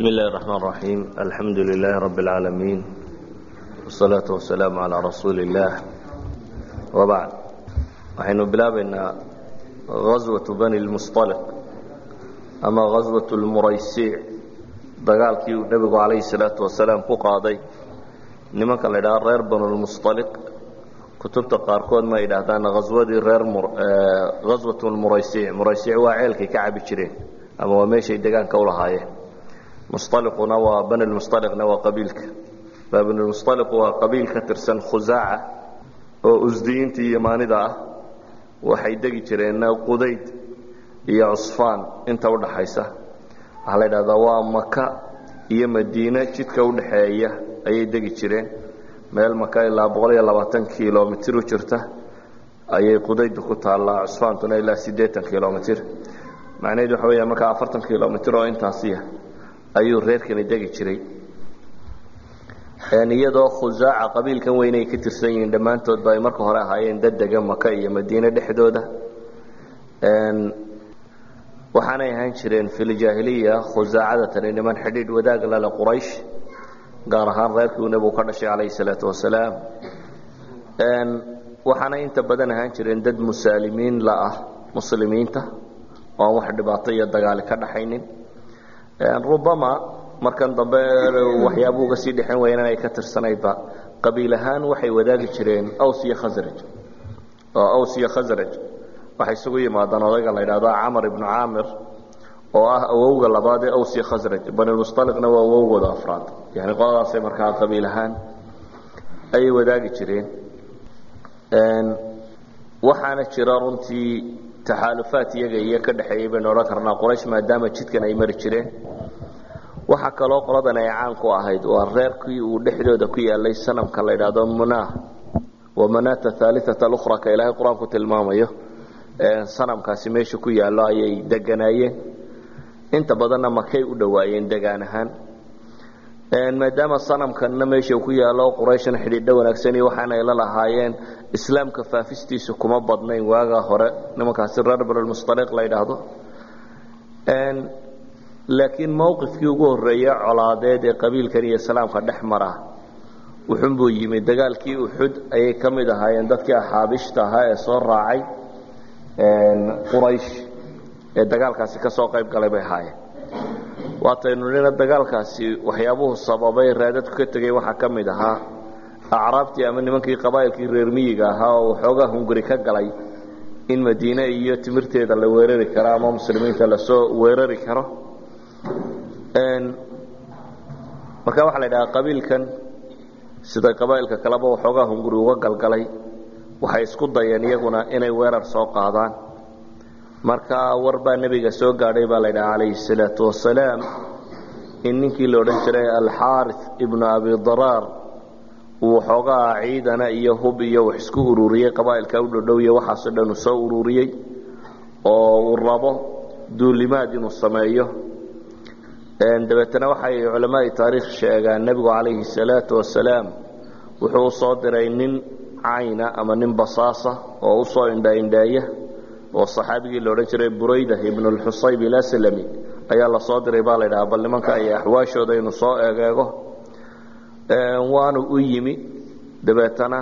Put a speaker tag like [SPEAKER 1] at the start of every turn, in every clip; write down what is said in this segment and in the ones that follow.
[SPEAKER 1] بسم الله الرحمن الرحيم الحمد لله رب العالمين والصلاة والسلام على رسول الله وبعد waxaynu bilaabaynaa غaswaة bani الmusطalq ama غaswaة اlmuraysiic dagaalkii uu nebigu calayhi الsalaaةu wasalaam ku qaaday nimanka la ydhaha reer banulmusطaliq kutubta qaarkood ma yidhaahdaan aswadii reer gaswaة muraysiic muraysiic waa ceelkay ka cabi jireen ama waa meeshay degaanka u lahaayeen musطaliquna waa banilmusطaliqna waa qabiilka banilmusطaliqu waa qabiil ka tirsan khusaaca oo usdiyiinta iyo maanida ah waxay degi jireen qudayd iyo cusfaan inta udhaxaysa waxaa la yidhahdaa waa maka iyo madiine jidka udhaxeeya ayay degi jireen meel maka ilaa boqol iyo labaatan kilomitr u jirta ayay qudayddu ku taallaa cusfaantuna ilaa siddeetan kilomitr macnaheedu waxa weya markaa afartan kilomitr oo intaasiya ayuu reerkani degi jiray. Iyadoo khusaaca qabiilkan weyn ay ka tirsan yihiin dhammaantoodba ay marka hore ahaayeen dad dega maka iyo madiine dhexdooda. Waxaanay ahaan jireen filjaahiliya khusaacada tani niman xidhiidh wadaag lale quraysh gaar ahaan reerkii uu nebigu ka dhashay calayhi salaatu wasalaam waxaana inta badan ahaan jireen dad musaalimiin la ah muslimiinta oo aan wax dhibaato iyo dagaali ka dhaxaynin rubama markan dambe waxyaabuu uga sii dhexan wayaan ay ka tirsanaydba qabiil ahaan waxay wadaagi jireen aws iyo khasraj oo aws iyo khasraj waxay isugu yimaadaan odayga la yidhahdo camar ibnu caamir oo ah awowga labaad ee aws iyo khasraj banilmusطaliqna waa awowgooda afraad. Yani qoladaasay markaa qabiil ahaan ayay wadaagi jireen waxaana jira runtii taxaalufaat iyaga iyo ka dhexeeyey baynu odhan karnaa quraysh maadaama jidkan ay mari jireen. Waxaa kaloo qoladan ay caan ku ahayd waa reerkii uu dhexdooda ku yaalay sanamka la yidhaahdo munah wa manata haaliata alukhra ka ilaahay qur'aanku tilmaamayo sanamkaasi meesha ku yaallo ayay deganaayeen. Inta badanna makay u dhowaayeen degaan ahaan maadaama sanamkanna meesha ku yaallo qurayshna xidhiidho wanaagsani waxaana ay la lahaayeen islaamka faafistiisu kuma badnayn. Waagaa hore nimankaasi reer banulmusaliq la yidhaahdo. Laakiin mowqifkii ugu horreeya colaadeed ee qabiilkan iyo islaamka dhex mara wuxunbuu yimi dagaalkii uxud ayay ka mid ahaayeen dadkii axaabishta ahaa ee soo raacay quraysh ee dagaalkaasi ka soo qayb galay bay ahaayeen waataynu nina dagaalkaasi waxyaabuhu sababay raadadku ka tegey waxaa ka mid ahaa. Acraabtii ama nimankii qabaa'ilkii reer miyiga ahaa oo waxoogaa hunguri ka galay in madiine iyo timirteeda la weerari karo ama muslimiinta la soo weerari karo. Marka waxaa la yidhahaa qabiilkan sida qabaa'ilka kaleba waxoogaa hunguri uga galgalay waxay isku dayeen iyaguna inay weerar soo qaadaan marka war baa nebiga soo gaadhay baa la yidhaha calayhi salaatu wasalaam in ninkii la odhan jiray alxaari ibnu abi daraar uu waxoogaa ciidana iyo hub iyo wax isku ururiyey qabaa'ilka u dhodhow iyo waxaasoo dhan uu soo ururiyey oo uu rabo duulimaad inuu sameeyo. Dabeetana waxay culamaai taariikh sheegaan nebigu calayhi salaatu wasalaam wuxuu u diray nin cayna ama nin basaasa oo u soo indhaindheeya oo saxaabigii la odhan jiray burayda ibnulxusayb ilaslami ayaa la diray baa la ydhaha bal nimanka iyo axwaashooda inuu soo egeego waanu u yimi dabeetana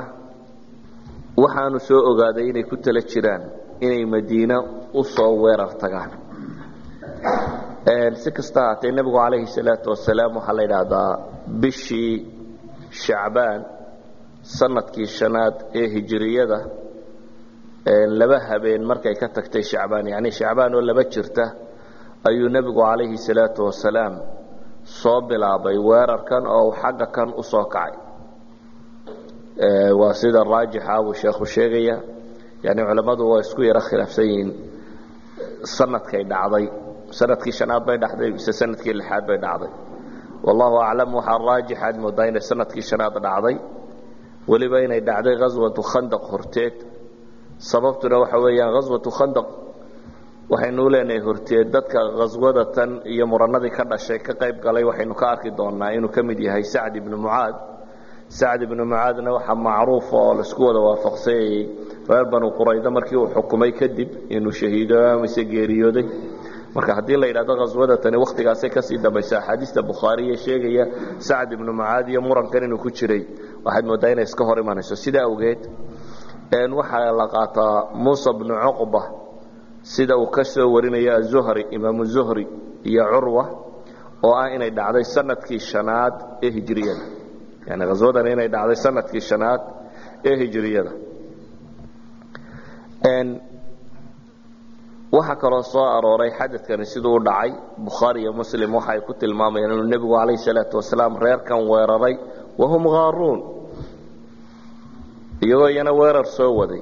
[SPEAKER 1] waxaanu soo ogaaday inay ku tala jiraan inay madiine u weerar tagaan. Si kasta haatee nebigu calayhi salaatu wasalaam waxaa la yidhaahdaa bishii shacbaan sannadkii shanaad ee hijiriyada laba habeen markay ka tagtay shacbaan yacni shacbaan oo laba jirta ayuu nebigu calayhi salaatu wasalaam soo bilaabay weerarkan oo xagga kan u kacay. Waa sida raajixa buu sheekhu sheegaya. Yani culammadu waa isku yaro khilaafsan yihiin. Sanadkay dhacday. Sanadkii shanaad bay dhacday mise sannadkii lixaad bay dhacday. Wallahu aclam waxaa raajix aad moodaa inay sannadkii shanaad dhacday. Weliba inay dhacday ghaswatu khandaq horteed sababtuna waxa weeyaan ghaswatu khandaq. Waxaynu leenahay horteed dadka khaswada tan iyo muranadii ka dhashay ka qayb galay waxaynu ka arki doonaa inuu ka mid yahay sacd ibnu mucaad. Sacd ibnu mucaadna waxaa macruufa oo la isku wada waafaqsanyayey reer banu quraydo markii uu xukumay kadib inuu shahiido mise geeriyooday. Marka haddii la yidhahdo khaswadatani wakhtigaasay ka sii dambaysa axaadiista bukhaariya sheegaya sacd ibnu mucaad iyo murankan inuu ku jiray waxaad mooddaa inay iska hor imanayso. Sidaa awgeed waxaa la qaataa muusa bnu cuqba sida uu ka soo warinaya azuhri imaamu zuhri iyo curwa oo ah inay dhacday sannadkii shanaad ee hijriyada. Yani khaswadani inay dhacday sannadkii shanaad ee hijriyada. Waxaa kaloo soo arooray xadadkani siduu u dhacay bukhaari iyo muslim waxaay ku tilmaamayaan inuu nebigu calayh salaatu wasalaam reerkan weeraray wahum haaruun iyagoo iyana weerar soo waday.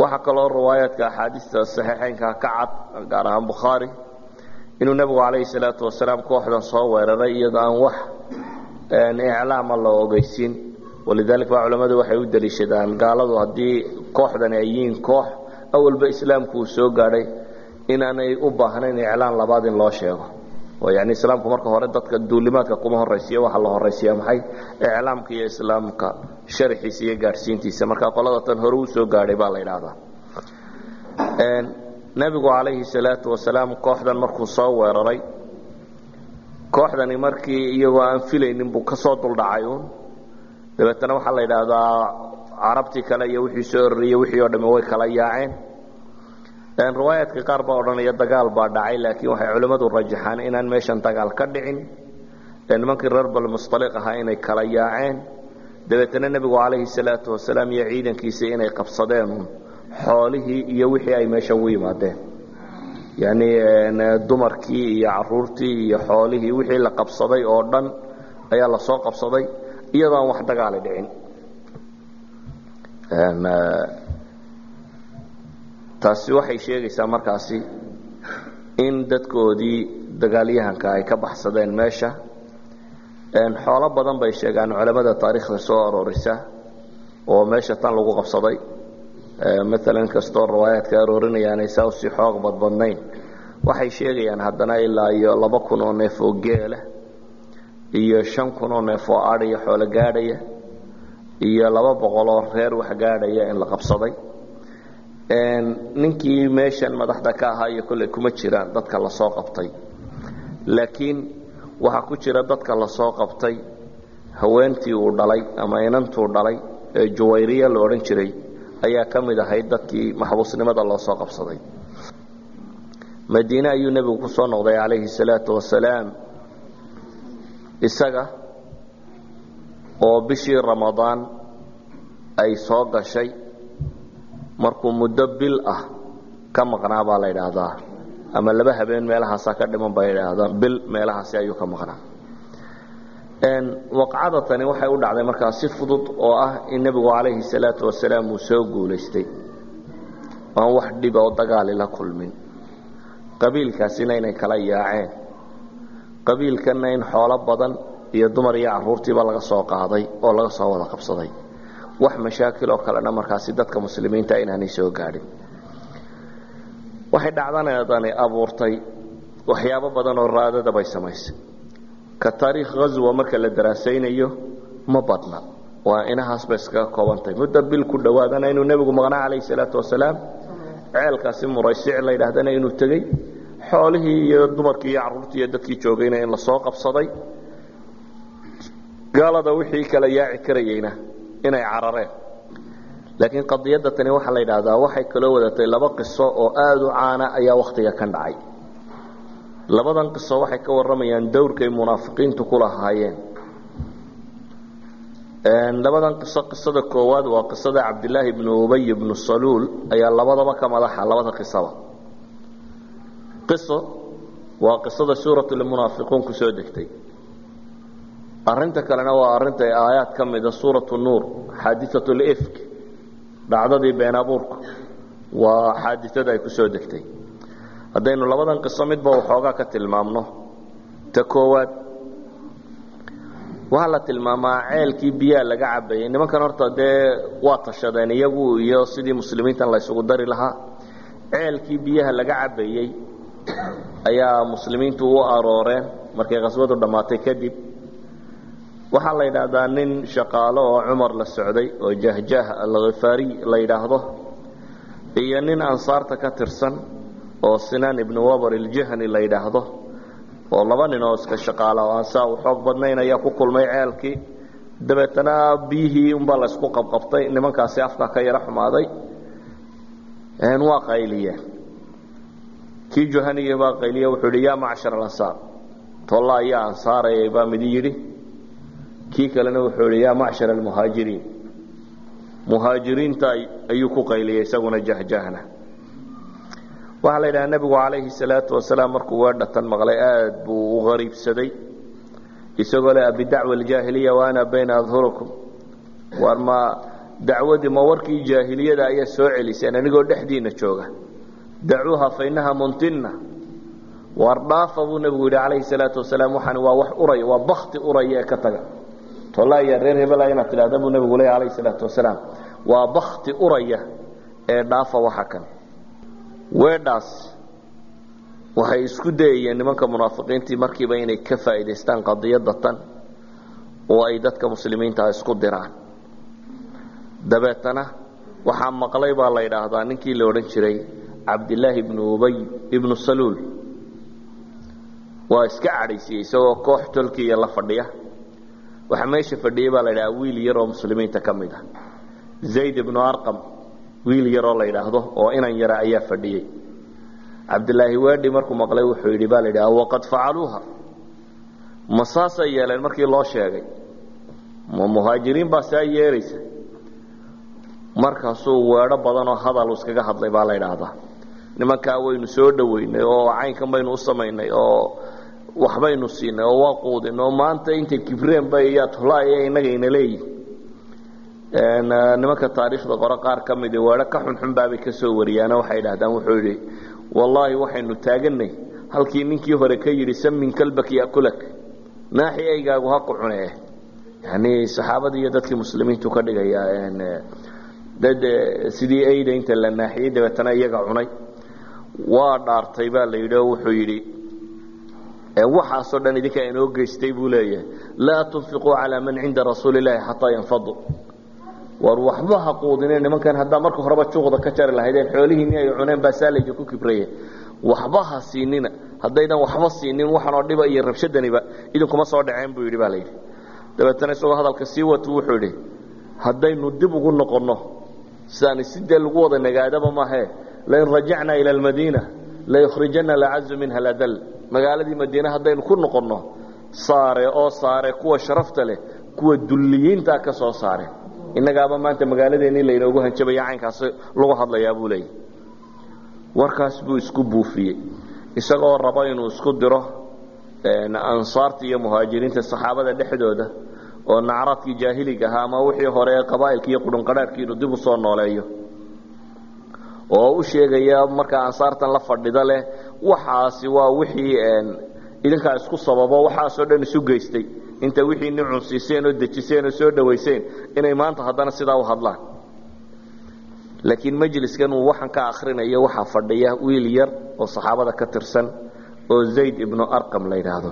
[SPEAKER 1] Waxaa kaloo riwaayaadka axaadiista saxiixeynka ka cad gaar ahaan bukhaari inuu nebigu calayhi salaatu wasalaam kooxdan soo weeraray iyadoo aan wax iclaama la ogeysin walidaalika baa culammadu waxay u daliishadaan gaaladu haddii kooxdani ay yihiin koox awalba islaamku uu soo gaadhay inaanay u baahnayn iclaan labaad in loo sheego oo yani islaamku marka hore dadka duulimaadka kuma horaysiya waxaa la horaysiya maxay? Iclaamka iyo islaamka sharaxiisa iyo gaadhsiintiisa marka qolada tan hore uu soo gaadhay baa la yidhaahdaa. Nebigu calayhi salaatu wasalaam kooxdan markuu soo weeraray kooxdani markii iyagoo aan filaynin buu ka soo duldhacay uun. Dabeetana waxaa la yidhaahdaa carabtii kale iyo wixii soo ororiyey wixii oo dhamme way kala yaaceen riwaayaadka qaar baa odhanaya dagaal baa dhacay laakiin waxay culimmadu rajaxaan inaan meeshan dagaal ka dhicin. Nimankii reer balmustaliq ahaa inay kala yaaceen. Dabeetana nebigu calayhi salaatu wasalaam iyo ciidankiisii inay qabsadeen xoolihii iyo wixii ay meesha ugu yimaadeen. Yani dumarkii iyo caruurtii iyo xoolihii wixii la qabsaday oo dhan ayaa la soo qabsaday iyadoo aan wax dagaali dhicin taasi waxay sheegaysaa markaasi in dadkoodii dagaalyahanka ay ka baxsadeen meesha. Xoolo badan bay sheegaan culamada taariikhda soo aroorisa oo meesha tan lagu qabsaday. Maalan inkastoo riwaayaadka aroorinayaan aysaa u sii xoog badbadnayn. Waxay sheegayaan haddana ilaa iyo laba kun oo neef oo geela iyo shan kun oo neef oo adhiya xoolo gaadhaya iyo laba boqoloo reer wax gaadhaya in la qabsaday ninkii meeshan madaxda ka ahaa iyo kolley kuma jiraan dadka la soo qabtay. Laakiin waxaa ku jira dadka la soo qabtay haweentii uu dhalay ama inantuu dhalay ee juwayriya la odhan jiray ayaa ka mid ahayd dadkii maxbuusnimada loo soo qabsaday. Madiine ayuu nebigu ku soo noqday calayhi salaatu wasalaam isaga oo bishii ramadaan ay soo gashay markuu muddo bil ah ka maqnaa baa la yidhaahdaa. Ama laba habeen meelahaasaa ka dhiman baa yidhaahdaan bil meelahaasi ayuu ka maqnaa. Waqcada tani waxay u dhacday markaa si fudud oo ah in nebigu calayhi salaatu wasalaam uu soo guulaystay. Aan wax dhiba oo dagaali la kulmin. Qabiilkaasina inay kala yaaceen. Qabiilkanna in xoolo badan iyo dumar iyo caruurtiiba laga soo qaaday oo laga soo wada qabsaday wax mashaakil oo kalena markaasi dadka muslimiinta inaanay soo gaadhin waxay dhacdanadani abuurtay waxyaabo badan oo raadada bay samaysay. Ka taariikh ghaswa marka la daraasaynayo ma badna. Waa inahaas bay iskaga koobantahay muddo bil ku dhowaadana inuu nebigu maqnaa calayhi salaatu wasalaam ceelkaasi muraysic la yidhaahdana inuu tegey. Xoolihii iyo dumarkii iyo carruurtii iyo dadkii joogayna in la soo qabsaday. Gaalada wixii kala yaaci karayeyna inay carareen. Laakiin qadiyadda tani waxaa la yidhaahdaa waxay kaloo wadatay laba qiso oo aada u caana ayaa wakhtiga kan dhacay. Labadan qiso waxay ka warramayaan dowrkay munaafiqiintu ku lahaayeen. Labadan qiso qisada koowaad waa qisada cabdilaahi bnu ubay bnu saluul ayaa labadaba ka madaxa labada qisaba. Qiso waa qisada suuratulmunaafiquun ku soo degtay arinta kalena waa arinta aayaad ka mida suuratu nuur xaadiatu lifk dhacdadii been abuurka. Waa xaadiada ay ku degtay. Haddaynu labadan qiso midba waxoogaa ka tilmaamno. Ta koowaad waxaa la tilmaamaa ceelkii biyaha laga cabayay nimankan horta dee waa tashadeen iyagu iyo sidii muslimiintan la dari lahaa. Ceelkii biyaha laga cabayey ayaa muslimiintu u arooreen markay khaswadu dhammaatay kadib waxaa la yidhaahdaa nin shaqaalo oo cumar la socday oo jahjah alkhifaariy la yidhaahdo iyo nin ansaarta ka tirsan oo sinaan ibnu wabar iljahni la yidhaahdo oo laba nin oo iska shaqaala oo aan saa u xoog badnayn ayaa ku kulmay ceelkii. Dabeetana biyihii unbaa la qabqabtay nimankaasi afka ka yaro xumaaday. Waa qayliyeen kii juhaniya baa qayliye wuxuu yidhi yaa macshar alansaar tolla ayaa ansaarayay baa midi yidhi kii kalena wuxuu yidhi yaa macshar almuhaajiriin muhaajiriinta ayuu ku qayliyey isaguna jahjahna waxaa la yidhaha nebigu calayhi salaatu wasalaam markuu weedhatan maqlay aad buu u qariibsaday isagoo le abidacwa aljaahiliya wa ana bayna adhurikum war ma dacwadii ma warkii jaahiliyada ayaa soo celiseen anigoo dhexdiina jooga. Dacuuha fa inaha muntina war dhaafa buu nebigu yidhi calayhi salaatu wasalaam waxani waa wax uraya waa bakti uraya ee ka taga tolla ayaa reer hebela inaad tidhahda buu nebigu leeya calayhi salaatu wasalaam waa bakti uraya ee dhaafa waxa kan. Weedhaas waxay isku dayayeen nimanka munaafiqiintii markiiba inay ka faa'idaystaan qadiyadda tan oo ay dadka muslimiintaha isku diraan. Dabeetana waxaa maqlay baa la yidhaahdaa ninkii la odhan jiray cabdilaahi ibnu ubay ibnu saluul. Waa iska cadhaysiyey isagoo koox tolkiiya la fadhiya waxaa meesha fadhiyey baa la yidhaha wiil yar oo muslimiinta ka mid ah. Zayd ibnu arqam wiil yaroo la yidhaahdo oo inan yara ayaa fadhiyey cabdilaahi waadhi markuu maqlay wuxuu yidhi baa la yidhaha waqad facaluuha ma saasay yeeleen markii loo sheegay? Ma muhaajiriin baa saa yeelaysa markaasuu weedho badanoo hadal iskaga hadlay baa la yidhaahdaa. Nimankaa waynu soo dhoweynay oo caynkan baynu u samaynay oo waxbaynu siinay oo waa quudin oo maanta intay kibreen bay yaa tulaaya innagayna leeyihiin nimanka taariikhda qore qaar ka midi weedho ka xunxun baabay ka soo wariyaano waxay idhahdaan wuxuu yidhi wallaahi waxaynu taaganay halkii ninkii hore ka yidhi samin kalbak yakulak naaxi aygaagu ha ku cune yani saxaabadii iyo dadkii muslimiintu ka dhigaya dad sidii ayda inta la naaxiyey dabeetana iyaga cunay. Waa dhaartay baa la yidhi oo wuxuu yidhi waxaasoo dhan idinkaa inoo geystay buu leeyahay laa tunfiquu calaa man cinda rasuuli illaahi xataa yanfaduu war waxba ha quudine nimankan haddaa marka horeba juuqda ka jari lahaydeen xoolihiinni ay cuneen baa saa laydinku kibraye waxba ha siinina haddaydan waxba siinin waxanoo dhiba iyo rabshadaniba idinkuma soo dhaceen buu yidhi baa layidhi dabeetana isagoo hadalka sii watu wuxuu yidhi haddaynu dib ugu noqonno sidaani sidee lagu wada nagaadaba maahe? Lain rajacnaa ila almadiina layukhrijana alacazu minha aladal magaaladii madiine haddaynu ku noqonno saare oo saare kuwa sharafta leh kuwa dulliyiintaa ka soo saare. Innagaaba maanta magaaladeennii laynoogu hanjabaya caynkaas lagu hadlayaa buu leeyahy warkaas buu isku buufiyey. Isagoo rabo inuu isku diro ansaarta iyo muhaajiriinta saxaabada dhexdooda oo nacraadkii jaahiliga ahaa ama wixii hore ee qabaa'ilki iyo qudhunqadhaadhkii inuu dib u soo nooleeyo. Oo u sheegaya markaa ansaartan la fadhida leh waxaasi waa wixii idinkaa isku sababo. Waxaasoo dhan isu geystay. Inta wixii ni cunsiiseen oo dejiseen oo soo dhowayseen inay maanta haddana sidaa u hadlaan. Laakiin majliskan uu waxaan ka akrinayo waxaa fadhiya wiil yar oo saxaabada ka tirsan oo zayd ibnu arqam la yidhaahdo.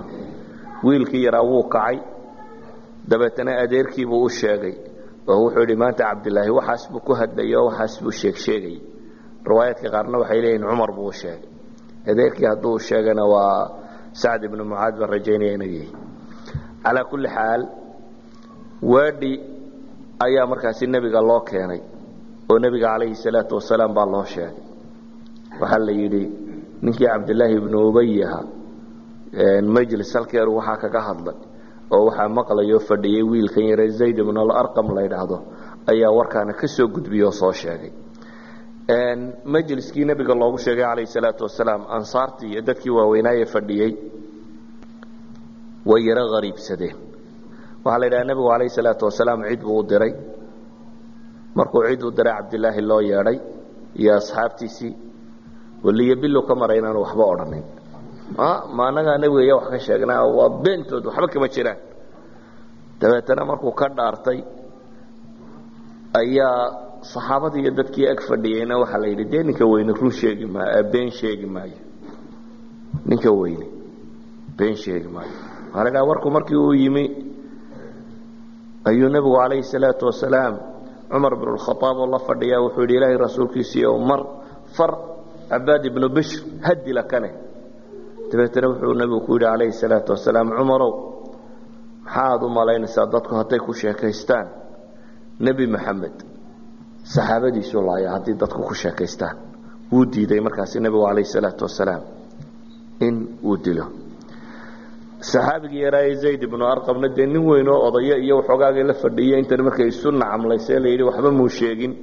[SPEAKER 1] Wiilkii yaraa wuu kacay. Dabeetana adeerkiibuu u sheegay oo wuxuu yidhi maanta cabdilaahi waxaas buu ku hadlayay oo waxaas buu sheegsheegayay riwaayaadka qaarna waxay leeyihiin cumar buu u sheegay adeerkii hadduu sheegana waa sacd ibnu mucaad baan rajaynaya inuu yahay. Calaa kulli xaal waadhi ayaa markaasi nebiga loo keenay oo nebiga calayhi salaatu wasalaam baa loo sheegay. Waxaa la yidhi ninkii cabdilaahi ibnu ubay ahaa majlis halkeeru waxaa kaga hadlay oo waxaa maqlayoo fadhiyey wiilkan yare zayd ibnu alarqam la yidhaahdo ayaa warkaana ka soo gudbiyey oo soo sheegay majliskii nebiga loogu sheegay calayhi salaatu wasalaam ansaartii iyo dadkii waaweynaaye fadhiyey way yaro hariibsadeen waxaa la yidhaha nebigu calayhi salaatu wasalaam cid buu u diray. Markuu cid u diray cabdilaahi loo yeedhay iyo asxaabtiisii waliyo bilow ka maray inaanu waxba odhanin ma anagaa nebiga iya wax ka sheegnaa waa beentood waxba kama jiraan. Dabeetana markuu ka dhaartay ayaa saxaabadii iyo dadkii ag fadhiyeyna waxaa la yidhi dee ninka weyne run sheegi maayo been sheegi maayo. Ninka weyne been sheegi maayo. Waxaa la dhaha warku markii uu yimi ayuu nebigu calayhi salaatu wasalaam cumar bin lkhaaab oo la fadhiya wuxuu yidhi ilaahay rasuulkiisiiyo mar far cabaad ibnu bishr hadila kane. Dabeetana wuxuu nebigu ku yidhi calayhi salaatu wasalaam cumarow maxaad u malaynaysaa dadku hadday ku sheekaystaan? Nebi maxamed saxaabadiisuu laaya haddii dadku ku sheekaystaan. Wuu diiday markaasi nebigu calayhi salaatu wasalaam in uu dilo. Saxaabigii yaraaye zayd ibnu arqabna dee nin weynoo odaya iyo waxoogaagay la fadhiya intan markay isu nacamlaysee la yidhi waxba muu sheegin.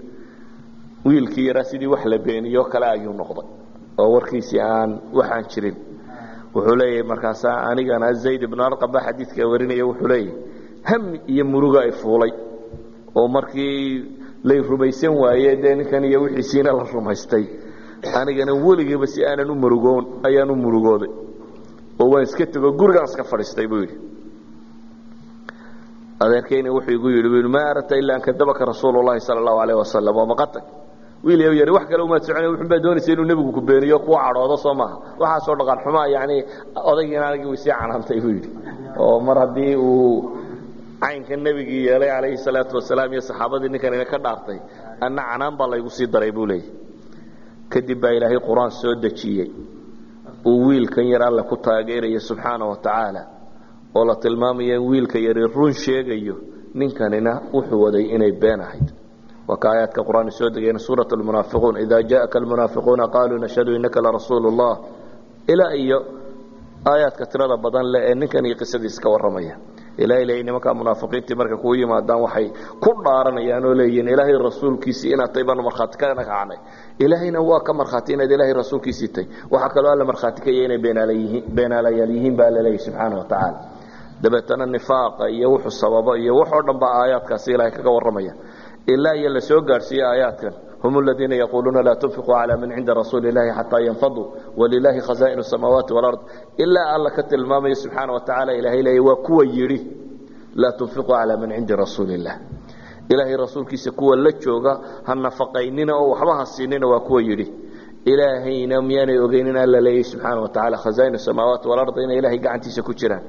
[SPEAKER 1] Wiilkii yaraa sidii wax la beeniyo kale ayuu noqday oo warkiisii aan waxaan jirin. Wuxuu leeyahay markaasaa anigana zayd ibnu arqab baa xadiidka warinaya wuxuu leeyahay hami iyo muruga ay fuulay. Oo markii lay rumaysan waaye dee ninkan iyo wixiisiina la rumaystay. Anigana weligiiba si aanan u murugoon ayaan u murugooday. Oo waan iska tego gurigaan iska fadhiistay buu yidhi. Adeerkayna wuxuu igu yidhi maa aradta ilaa an kadabaka rasuulu llahi sala allahu alayh wasalam oo maqatag wiil yow yari wax kale umaad socona wuxun baa doonaysa inuu nebigu ku beeniyo kuwa cadhoodo soo maaha. Waxaasoo dhaqan xumaa yacni odaygiina anigii way sii canaantay buu yidhi. Oo mar haddii uu caynka nebigii yeelay calayhi salaatu wasalaam iyo saxaabadii ninkanina ka dhaartay anna canaan baa laygu sii daray buu leeyahy kadib baa ilaahay qur'aan soo dejiyey. Uu wiilkan yar alle ku taageerayo subxaana wa tacaala oo la tilmaamaya in wiilka yari run sheegayo ninkanina wuxuu waday inay been ahayd. Waa ka aayaadka qur'aan soo degayna suurat almunaafiquun idaa jaءaka almunaafiquuna qaluu nashhadu inaka larasuulu اllah ilaa iyo aayaadka tirada badan leh ee ninkan iyo qisadiisa ka warramaya ilahay leeyay nimankaa munaafiqiintii marka kuu yimaadaan waxay ku dhaaranayaan oo leeyihiin ilaahay rasuulkiisii inaad tay baanu markhaati ka kacnay ilaahayna waa ka markhaati inaad ilaahay rasuulkiisii tay waxaa kaloo alla markhaati ka yahay inay beenaalayaal yihiin baa la leeyahy subxaana wa tacaala dabeetana nifaaqa iyo wuxuu sababo iyo waxoo dhan baa aayaadkaasi ilahay kaga warramaya ilaa iyo la soo gaadhsiiye aayaadkan hum aladiina yaquuluuna laa tunfiquu calaa man cinda rasuuli illahi xataa yanfaduu walilaahi khazaa'inu samaawaati walard ilaa alla ka tilmaamaya subxaana wa tacala ilahay leeya waa kuwa yidhi laa tunfiquu calaa man cindi rasuuli illah ilaahay rasuulkiisa kuwa la jooga ha nafaqaynina oo waxba ha siinina waa kuwa yidhi ilaahayna miyaanay ogeynin alla leeyahy wa tacala khazaa'inu samaawaati walard inay ilahay gacantiisa ku jiraan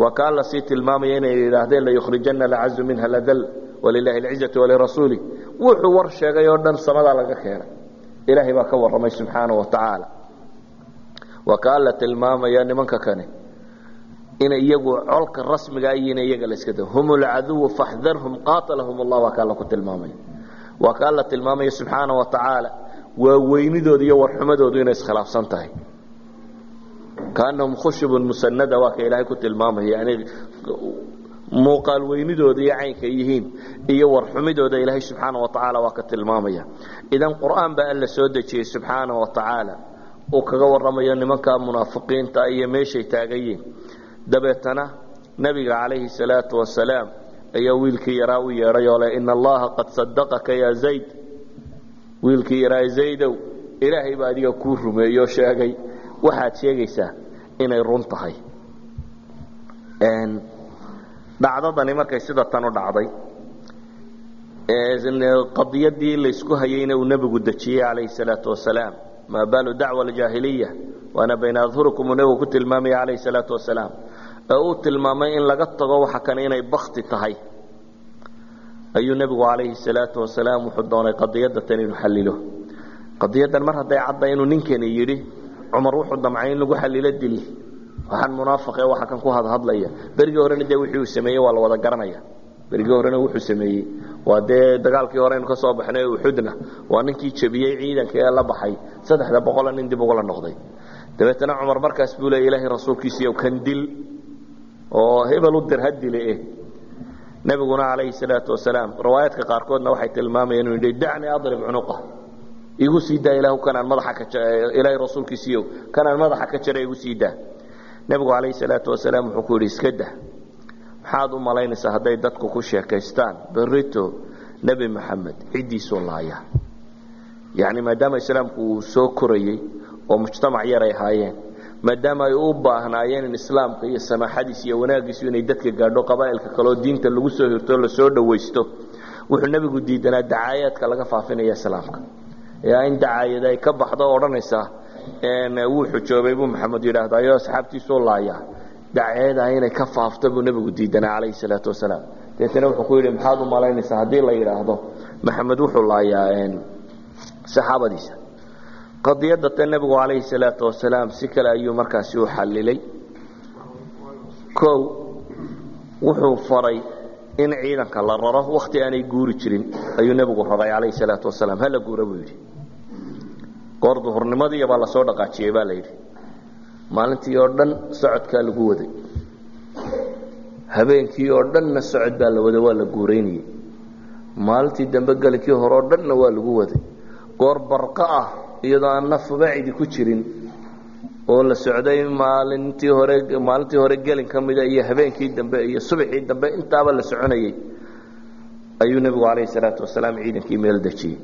[SPEAKER 1] waa kaa la sii tilmaamaya inay yidhaahdeen layukhrijana alcazu minha ladal walilahi alcizatu walirasuuli wuxuu war sheegay oo dhan samadaa laga keenay. Ilaahay baa ka warramay subxaana wa tacaala waa kaa la tilmaamaya nimanka kane inay iyagu colka rasmiga ayiin iyaga la iska da hum alcaduwu faxdarhum qaatalahum allah waa kaa la ku tilmaamaya. Waa kaa la tilmaamaya subxaana wa tacaala waa weynidooda iyo warxumadoodu inay iskhilaafsan tahay kaanahum khushubun musanada waa ka ilaahay ku tilmaamaya yani muuqaal weynidooda iyo caynka yihiin iyo warxumidooda ilaahay subxaana wa tacaala waa ka tilmaamaya idan qur'aan baa alla soo dejiyey subxaana wa tacaala uu kaga warramayo nimanka munaafiqiinta iyo meeshay taagayiin dabeetana nebiga calayhi salaatu wasalaam ayaa wiilkii yaraa u yeedhay oo leh ina allaha qad sadaqaka ya zayd wiilkii yaraa zaydow ilaahay baa adiga kuu rumeeyo sheegay waxaad sheegaysaa inay run tahay. Dhacdadani markay sida tan u dhacday qadiyadii laysku hayeyna uu nebigu dejiyey calayhi salaatu wasalaam maa baalu dacwa aljaahiliya waana bayna adhurikum uu nebigu ku tilmaamaya calayhi salaatu wasalaam. Ee uu tilmaamay in laga tago waxa kane inay bakti tahay. Ayuu nebigu calayhi salaatu wasalaam wuxuu doonay qadiyadda tan inuu xallilo. Qadiyaddan mar hadday cadda inuu ninkani yidhi cumar wuxuu damcay in lagu xallilo dil waxaan munaafiqe waxa kan ku hadhadlaya berigii horena dee wixii uu sameeyey waa la wada garanaya. Berigii horena wuxuu sameeyey. Waa dee dagaalkii hore aynu ka soo baxnay uxudna waa ninkii jebiyey ciidanka ee la baxay. Saddexda boqola nin dib ugula noqday. Dabeetana cumar markaas buu leey ilaahay rasuulkiisiiyow kan dil oo hebel u dir ha dile eh. Nebiguna calayhi salaatu wasalaam riwaayaadka qaarkoodna waxay tilmaamayeen inuu yidhi dacni adrib cunuqa igu sii daa ilaahu kanaan madaxa ka ilaahay rasuulkiisiiyow kanaan madaxa ka jara igu sii daa. Nebigu calayhi salaatu wasalaam wuxuu ku yidhi iska dah maxaad u malaynaysaa hadday dadku ku sheekaystaan? Berito nebi maxamed ciddiisuu laaya yacni maadaama islaamku uu soo korayey oo mujtamac yar ay ahaayeen maadaama ay u baahnaayeen in islaamka iyo samaaxadiis iyo wanaaggiisu inay dadka gaadho qabaa'ilka kaleo diinta lagu soo hirto o la soo dhawaysto wuxuu nebigu diidanaa dacaayaadka laga faafinaya islaamka in dacaayada ay ka baxdo o odhanaysaa wuu xujoobay buu maxamed yidhaahdayo asxaabtiisuu laaya. Daceedaa inay ka faafto buu nebigu diidanaa calayhi salaatu wasalaam. Deetana wuxuu ku yidhi maxaad u malaynaysaa haddii la yidhaahdo? Maxamed wuxuu laayaa saxaabadiisa. Qadiyadda ta nebigu calayhi salaatu wasalaam si kale ayuu markaasi u xallilay. Kow wuxuu faray in ciidanka la raro wakhti aanay guuri jirin ayuu nebigu raray calayhi salaatu wasalaam. Hala guura buu yidhi. Goor duhurnimadii baa la soo dhaqaajiyey baa la yidhi. Maalintii oo dhan socodkaa lagu waday. Habeenkii oo dhanna socod baa la waday waa la guuraynayey. Maalintii dambe gelinkii hore oo dhanna waa lagu waday. Goor barqa ah iyadoo aan nafba cidi ku jirin oo la socday maalintii hore maalintii hore gelin ka mida iyo habeenkii dambe iyo subaxii dambe intaaba la soconayey ayuu nebigu calayhi salaatu wasalaam ciidankii meel dejiyey.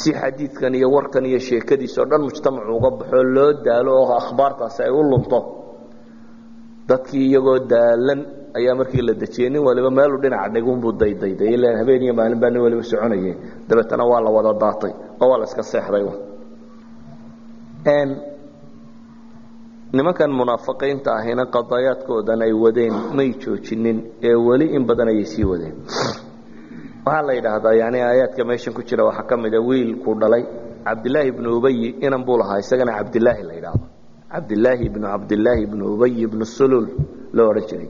[SPEAKER 1] Si xadiidkan iyo warkan iyo sheekadiis oo dhan mujtamacu uga baxoo loo daalo oo akhbaartaasi ay u lunto. Dadkii iyagoo daalan ayaa markii la dejiyey nin waliba meelu dhinaca dhigunbuu daydayday ilaan habeen iyo maalin baa nin waliba soconayay. Dabeetana waa la wada daatay oo waa la iska seexday nimankan munaafiqiinta ahina qadaayaadkoodan ay wadeen may joojinin ee weli in badan ayay sii wadeen. Waxaa la yidhaahdaa yani aayaadka meeshan ku jira waxaa ka mida wiilkuu dhalay cabdilaahi ibnu ubayi inan buu lahaa isagana cabdilaahi la yidhaahdo. Cabdilaahi ibnu cabdilaahi ibnu ubayi ibnu sulul loo odhan jiray.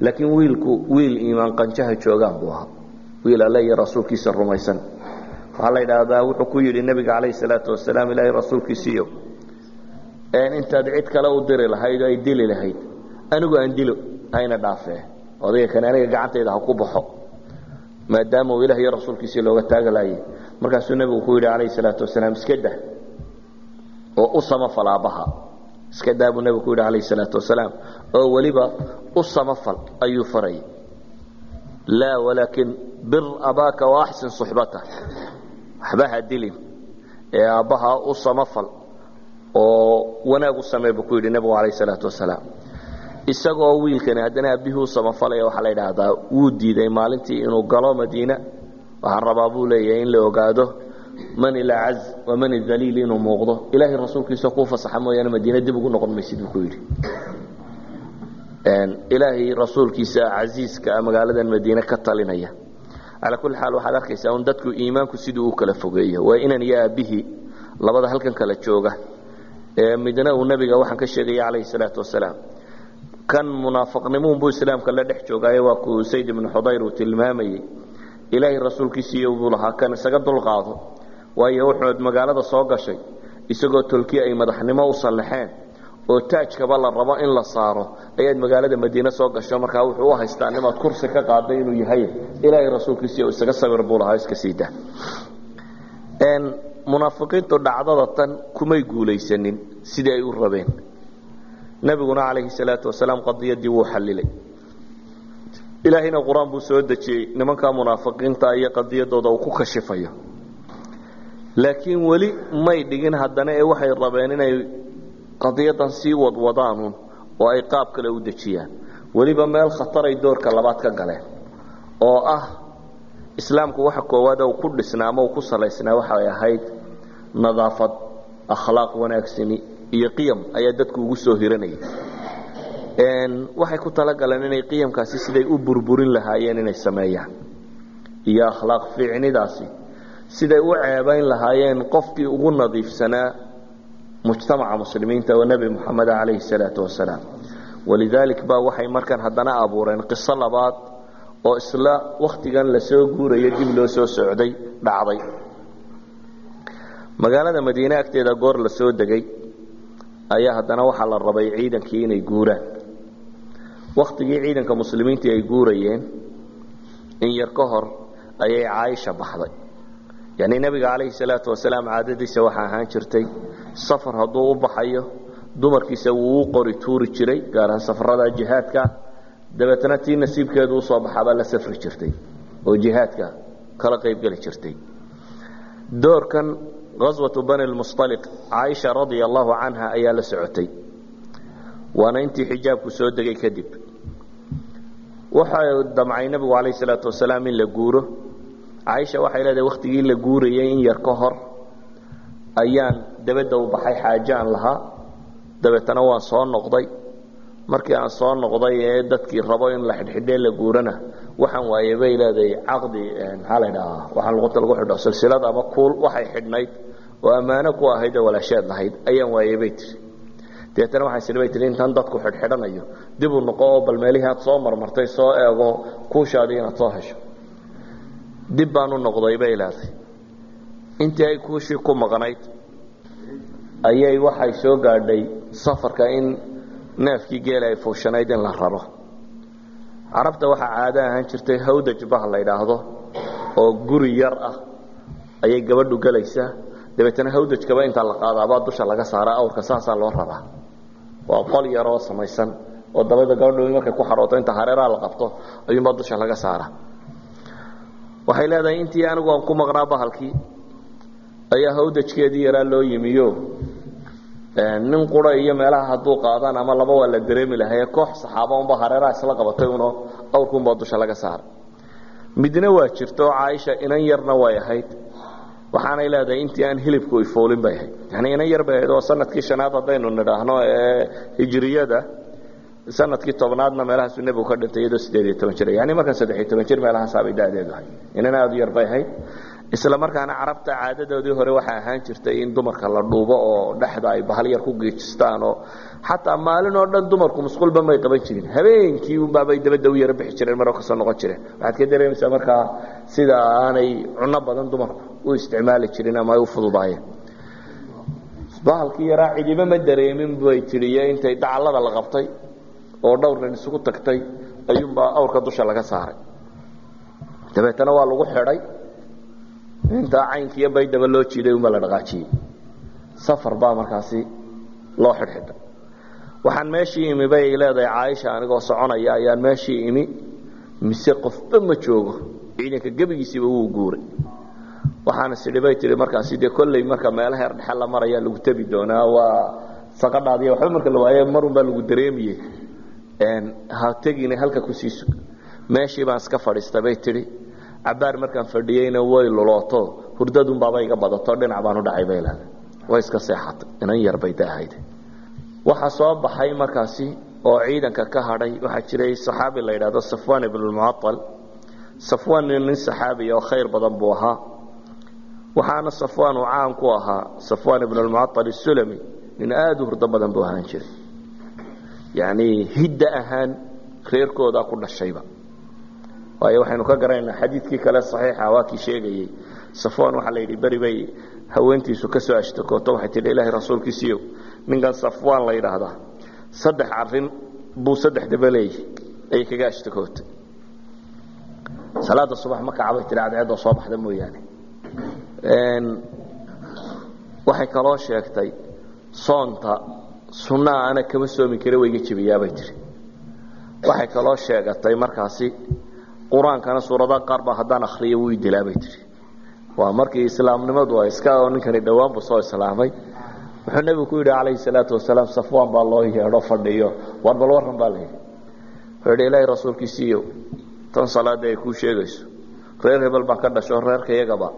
[SPEAKER 1] Laakiin wiilku wiil iimaan qanjaha joogaan buu ahaa. Wiil alle iyo rasuulkiisa rumaysan. Waxaa la yidhaahdaa wuxuu ku yidhi nebiga calayhi salaatu wasalaam ilaahay rasuulkiisiiyo intaad cid kale u diri lahayd oo ay dili lahayd. Anigu aan dilo hayna dhaafee. Odayga kane aniga gacantayda ha ku baxo. Maadaama uu ilah iyo rasuulkiisii looga taagalaayay. Markaasuu nebigu ku yidhi calayhi salaatu wasalaam iska dah. Oo u samafal aabbaha iska daa buu nebigu ku yidhi calayhi salaatu wasalaam. Oo weliba u samafal ayuu farayay laa walaakin bir abaaka wa axsin suxbata. Waxba ha dilin. Ee aabbaha u samafal oo wanaag u samee buu ku yidhi nebigu calayhi salaatu wasalaam. Isagoo wiilkani haddana aabihii u samafalaya waxaa la yidhaahdaa wuu diiday maalintii inuu galo madiina. Waxaan rabaa buu leeyahay in la ogaado man ilacaz wa man idaliil inuu muuqdo. Ilaahay rasuulkiisa kuu fasaxa mooyaane madiina dib ugu noqon maysid buu ku yidhi. Ilaahay rasuulkiisa casiiska magaaladan madiine ka talinaya. Calaa kulli xaal waxaad arkaysaa un dadku iimaanku siduu u kala fogeeyo. Waa inan iyo aabbihii labada halkan kala jooga midna uu nebiga waxaan ka sheegaya calayhi salaatu wasalaam. Kan munaafiqnimuunbuu islaamka la dhex joogaayo waa kuu sayd ibnu xudayr uu tilmaamayey ilaahay rasuulkiisiiyo buu lahaa kan isaga dulqaado waayo wuxuud magaalada soo gashay isagoo tolkii ay madaxnimo u sallaxeen oo taajkaba la rabo in la saaro ayaad magaalada madiine soo gasho markaa wuxuu u haystaa nimaad kursi ka qaaday inuu yahay. Ilaahay rasuulkiisiiyo isaga sawir buu lahaa iska sii daa munaafiqiintu dhacdada tan kumay guulaysanin sidii ay u rabeen. Nabiguna calayhi salaatu wasalaam qadiyadii wuu xallilay. Ilaahayna qur'aan buu soo dejiyey nimankaa munaafiqiinta iyo qadiyadooda uu ku kashifayo. Laakiin weli may dhigin haddana ee waxay rabeen inay qadiyadan sii wadwadaanun oo ay qaab kale u dejiyaan. Weliba meel khataray doorka labaad ka galeen oo ah islaamku waxa koowaad uu ku dhisnaa ama uu ku salaysnaa waxay ahayd nadaafad akhlaaq wanaagsani iyo qiyam ayaa dadku ugu soo hiranayay. Waxay ku talagaleen inay qiyamkaasi siday u burburin lahaayeen inay sameeyaan iyo akhlaaq fiicnidaasi siday u ceebayn lahaayeen qofkii ugu nadiifsanaa mujtamaca muslimiinta oo nebi moxamed calayhi salaatu wasalaam. Walidaalik baa waxay markan haddana abuureen qiso labaad oo isla wakhtigan la soo guuraya dib loo soo socday dhacday. Magaalada madiine agteeda goor la soo degay ayaa haddana waxaa la rabay ciidankii inay guuraan. Wakhtigii ciidanka muslimiintii ay guurayeen in yar ka hor ayay caaisha baxday. Yacnii nebiga calayhi salaatu wasalaam caadadiisa waxaa ahaan jirtay safar hadduu u baxayo dumarkiisa wuu u qori tuuri jiray gaar ahaan safarada jihaadka dabeetna tii nasiibkeedu u soo baxaabaa la safri jirtay oo jihaadka kala qaybgeli jirtay. Doorkan aswatu bani lmusaliq caaisha radia allahu canha ayaa la socotay. Waana intii xijaabku soo degay kadib. Waxa damcay nebigu calayh salaatu wasalaam in la guuro. Caaisha waxay leedahay wakhtigii la guurayay in yar ka hor ayaan dabadda u baxay xaaje aan lahaa. Dabeetana waan soo noqday markii aan soo noqday ee dadkii rabo in la xidhxidhee la guurana waxaan waayey bay leedahay caqdi maxaa la waxaan luqunta lagu xidho silsilad ama kuul waxay xidhnayd oo ammaano ku ahayd oo walaasheed lahayd ayaan waayey bay tiri deetana waxay sidhi bay tihi intaan dadku xidhxidhanayo dib u noqo oo bal meelihii soo marmartay soo eego kuushaadii inaad soo hesho. Dib baan u noqday bay leeday. Intii ay kuushii ku maqnayd ayay waxay soo gaadhay safarka in neefkii geela ay fuushanayd in la raro carabta waxaa caado ahaan jirtay hawdaj bah la yidhaahdo oo guri yar ah ayay gabadhu gelaysaa dabeetana hawdajkaba intaa la qaadaabaa dusha laga saaraa awrka saasaa loo raraa waa qol yar oo samaysan oo dabada gabadhu markay ku xarooto inta hareeraha la qabto ayuunbaa dusha laga saaraa. Waxay leedahay intii anigu aan ku maqnaa bahalkii ayaa hawdajkeedii yaraa loo yimiyo nin qura iyo meelaha hadduu qaadaan ama laba waa la dareemi lahaye koox saxaaba unba hareeraha isla qabatay uno awrkuunbaa dusha laga saaray. Midna waa jirto oo caaisha inan yarna way ahayd. Waxaanay leedahay intii aan hilibku ifoolin bay ahayd. Yani inan yar bay ahayd oo sannadkii shanaad haddaynu nidhaahno ee hijriyada sannadkii tobnaadna meelahaasuu nebigu ka dhintay iyadoo sideed iyo toban jir. Yani markan saddexiyo toban jir meelahaasaabay dadeedu ahayd. Inan aada u yar bay ahayd isla markaana carabta caadadoodii hore waxay ahaan jirtay in dumarka la dhuubo oo dhexda ay bahal yar ku geejistaan oo xataa maalin oo dhan dumarku musqulba may qaban jirin. Habeenkii unbaabay dabadda u yaro bixi jireen maroo ka soo noqon jireen. Waxaad ka dareemaysaa markaa sida aanay cunno badan dumarku u isticmaali jirin ama ay u fududaayeen. Bahalkii yaraa cidiba ma dareemin bay tiiyo intay dacallada la qabtay oo dhowr nin isugu tagtay ayuunbaa awrka dusha laga saaray. Dabeetana waa lagu xidhay intaa caynkiiyo baydaba loo jiiday unbaa la dhaqaajiyey. Safar baa markaasi loo xidhxidhay. Waxaan meeshii imi bay leedahay caaisha anigoo soconaya ayaan meeshii imi mise qofba ma joogo? Ciidanka gebigiisiiba wuu guuray. Waxaana sidhi bay tihi markaasi dee kolley marka meelaha erdhexe la maraya lagu tebi doonaa waa saqadhaadiy waxba marka la waaye marun baa lagu dareemiyey. Ha tegina halka ku sii sug meeshii baan iska fadhiista bay tidhi cabaar markaan fadhiyeyna way lulooto hurdadunbaaba iga badato dhinac baan u dhacay bay leedahay way iska seexatay inan yar bay daahayde waxaa soo baxay markaasi oo ciidanka ka hadhay waxaa jiray saxaabi la yidhahdo safwan ibn lmucaal safwan nin saxaabiya oo khayr badan buu ahaa. Waxaana safwan uu caan ku ahaa safwan ibn lmucaal isulami nin aada u hurdo badan buu ahaan jiray. Yacni hidda ahaan reerkoodaa ku dhashayba waayo waxaynu ka garanaynaa xadiidkii kale saxiixa waa kii sheegayey. Safwan waxaa la yidhi beri bay haweentiisu ka soo ashtakooto waxay tidhi ilaahay rasuulkiisiiyo ninkan safwan la yidhaahdaa saddex arrin buu saddex daba leeyahy ayay kaga ashtakootay salaada subax ma kacbay tihi cadceeddoo soo baxda mooyaane. Waxay kaloo sheegtay soonta sunnaha ana kama soomi kara wayga jebiyaabay tihi waxay kaloo sheegatay markaasi qur'aankana suuradaha qaar baa haddaan akriyo wuu dilaabay tihi waa markii islaamnimadu iska ninkani dhowaanbu soo islaamay. Wuxuu nebigu ku yidhi calayhi salaatu wasalaam safwaan baa loo yeedho fadhiyo. War bal warran baa layidhi wuxuu yidhi ilaahay rasuulkiisiiyo tan salaada ay kuu sheegayso. Reer hebel baan ka dhasho reerka iyagaba.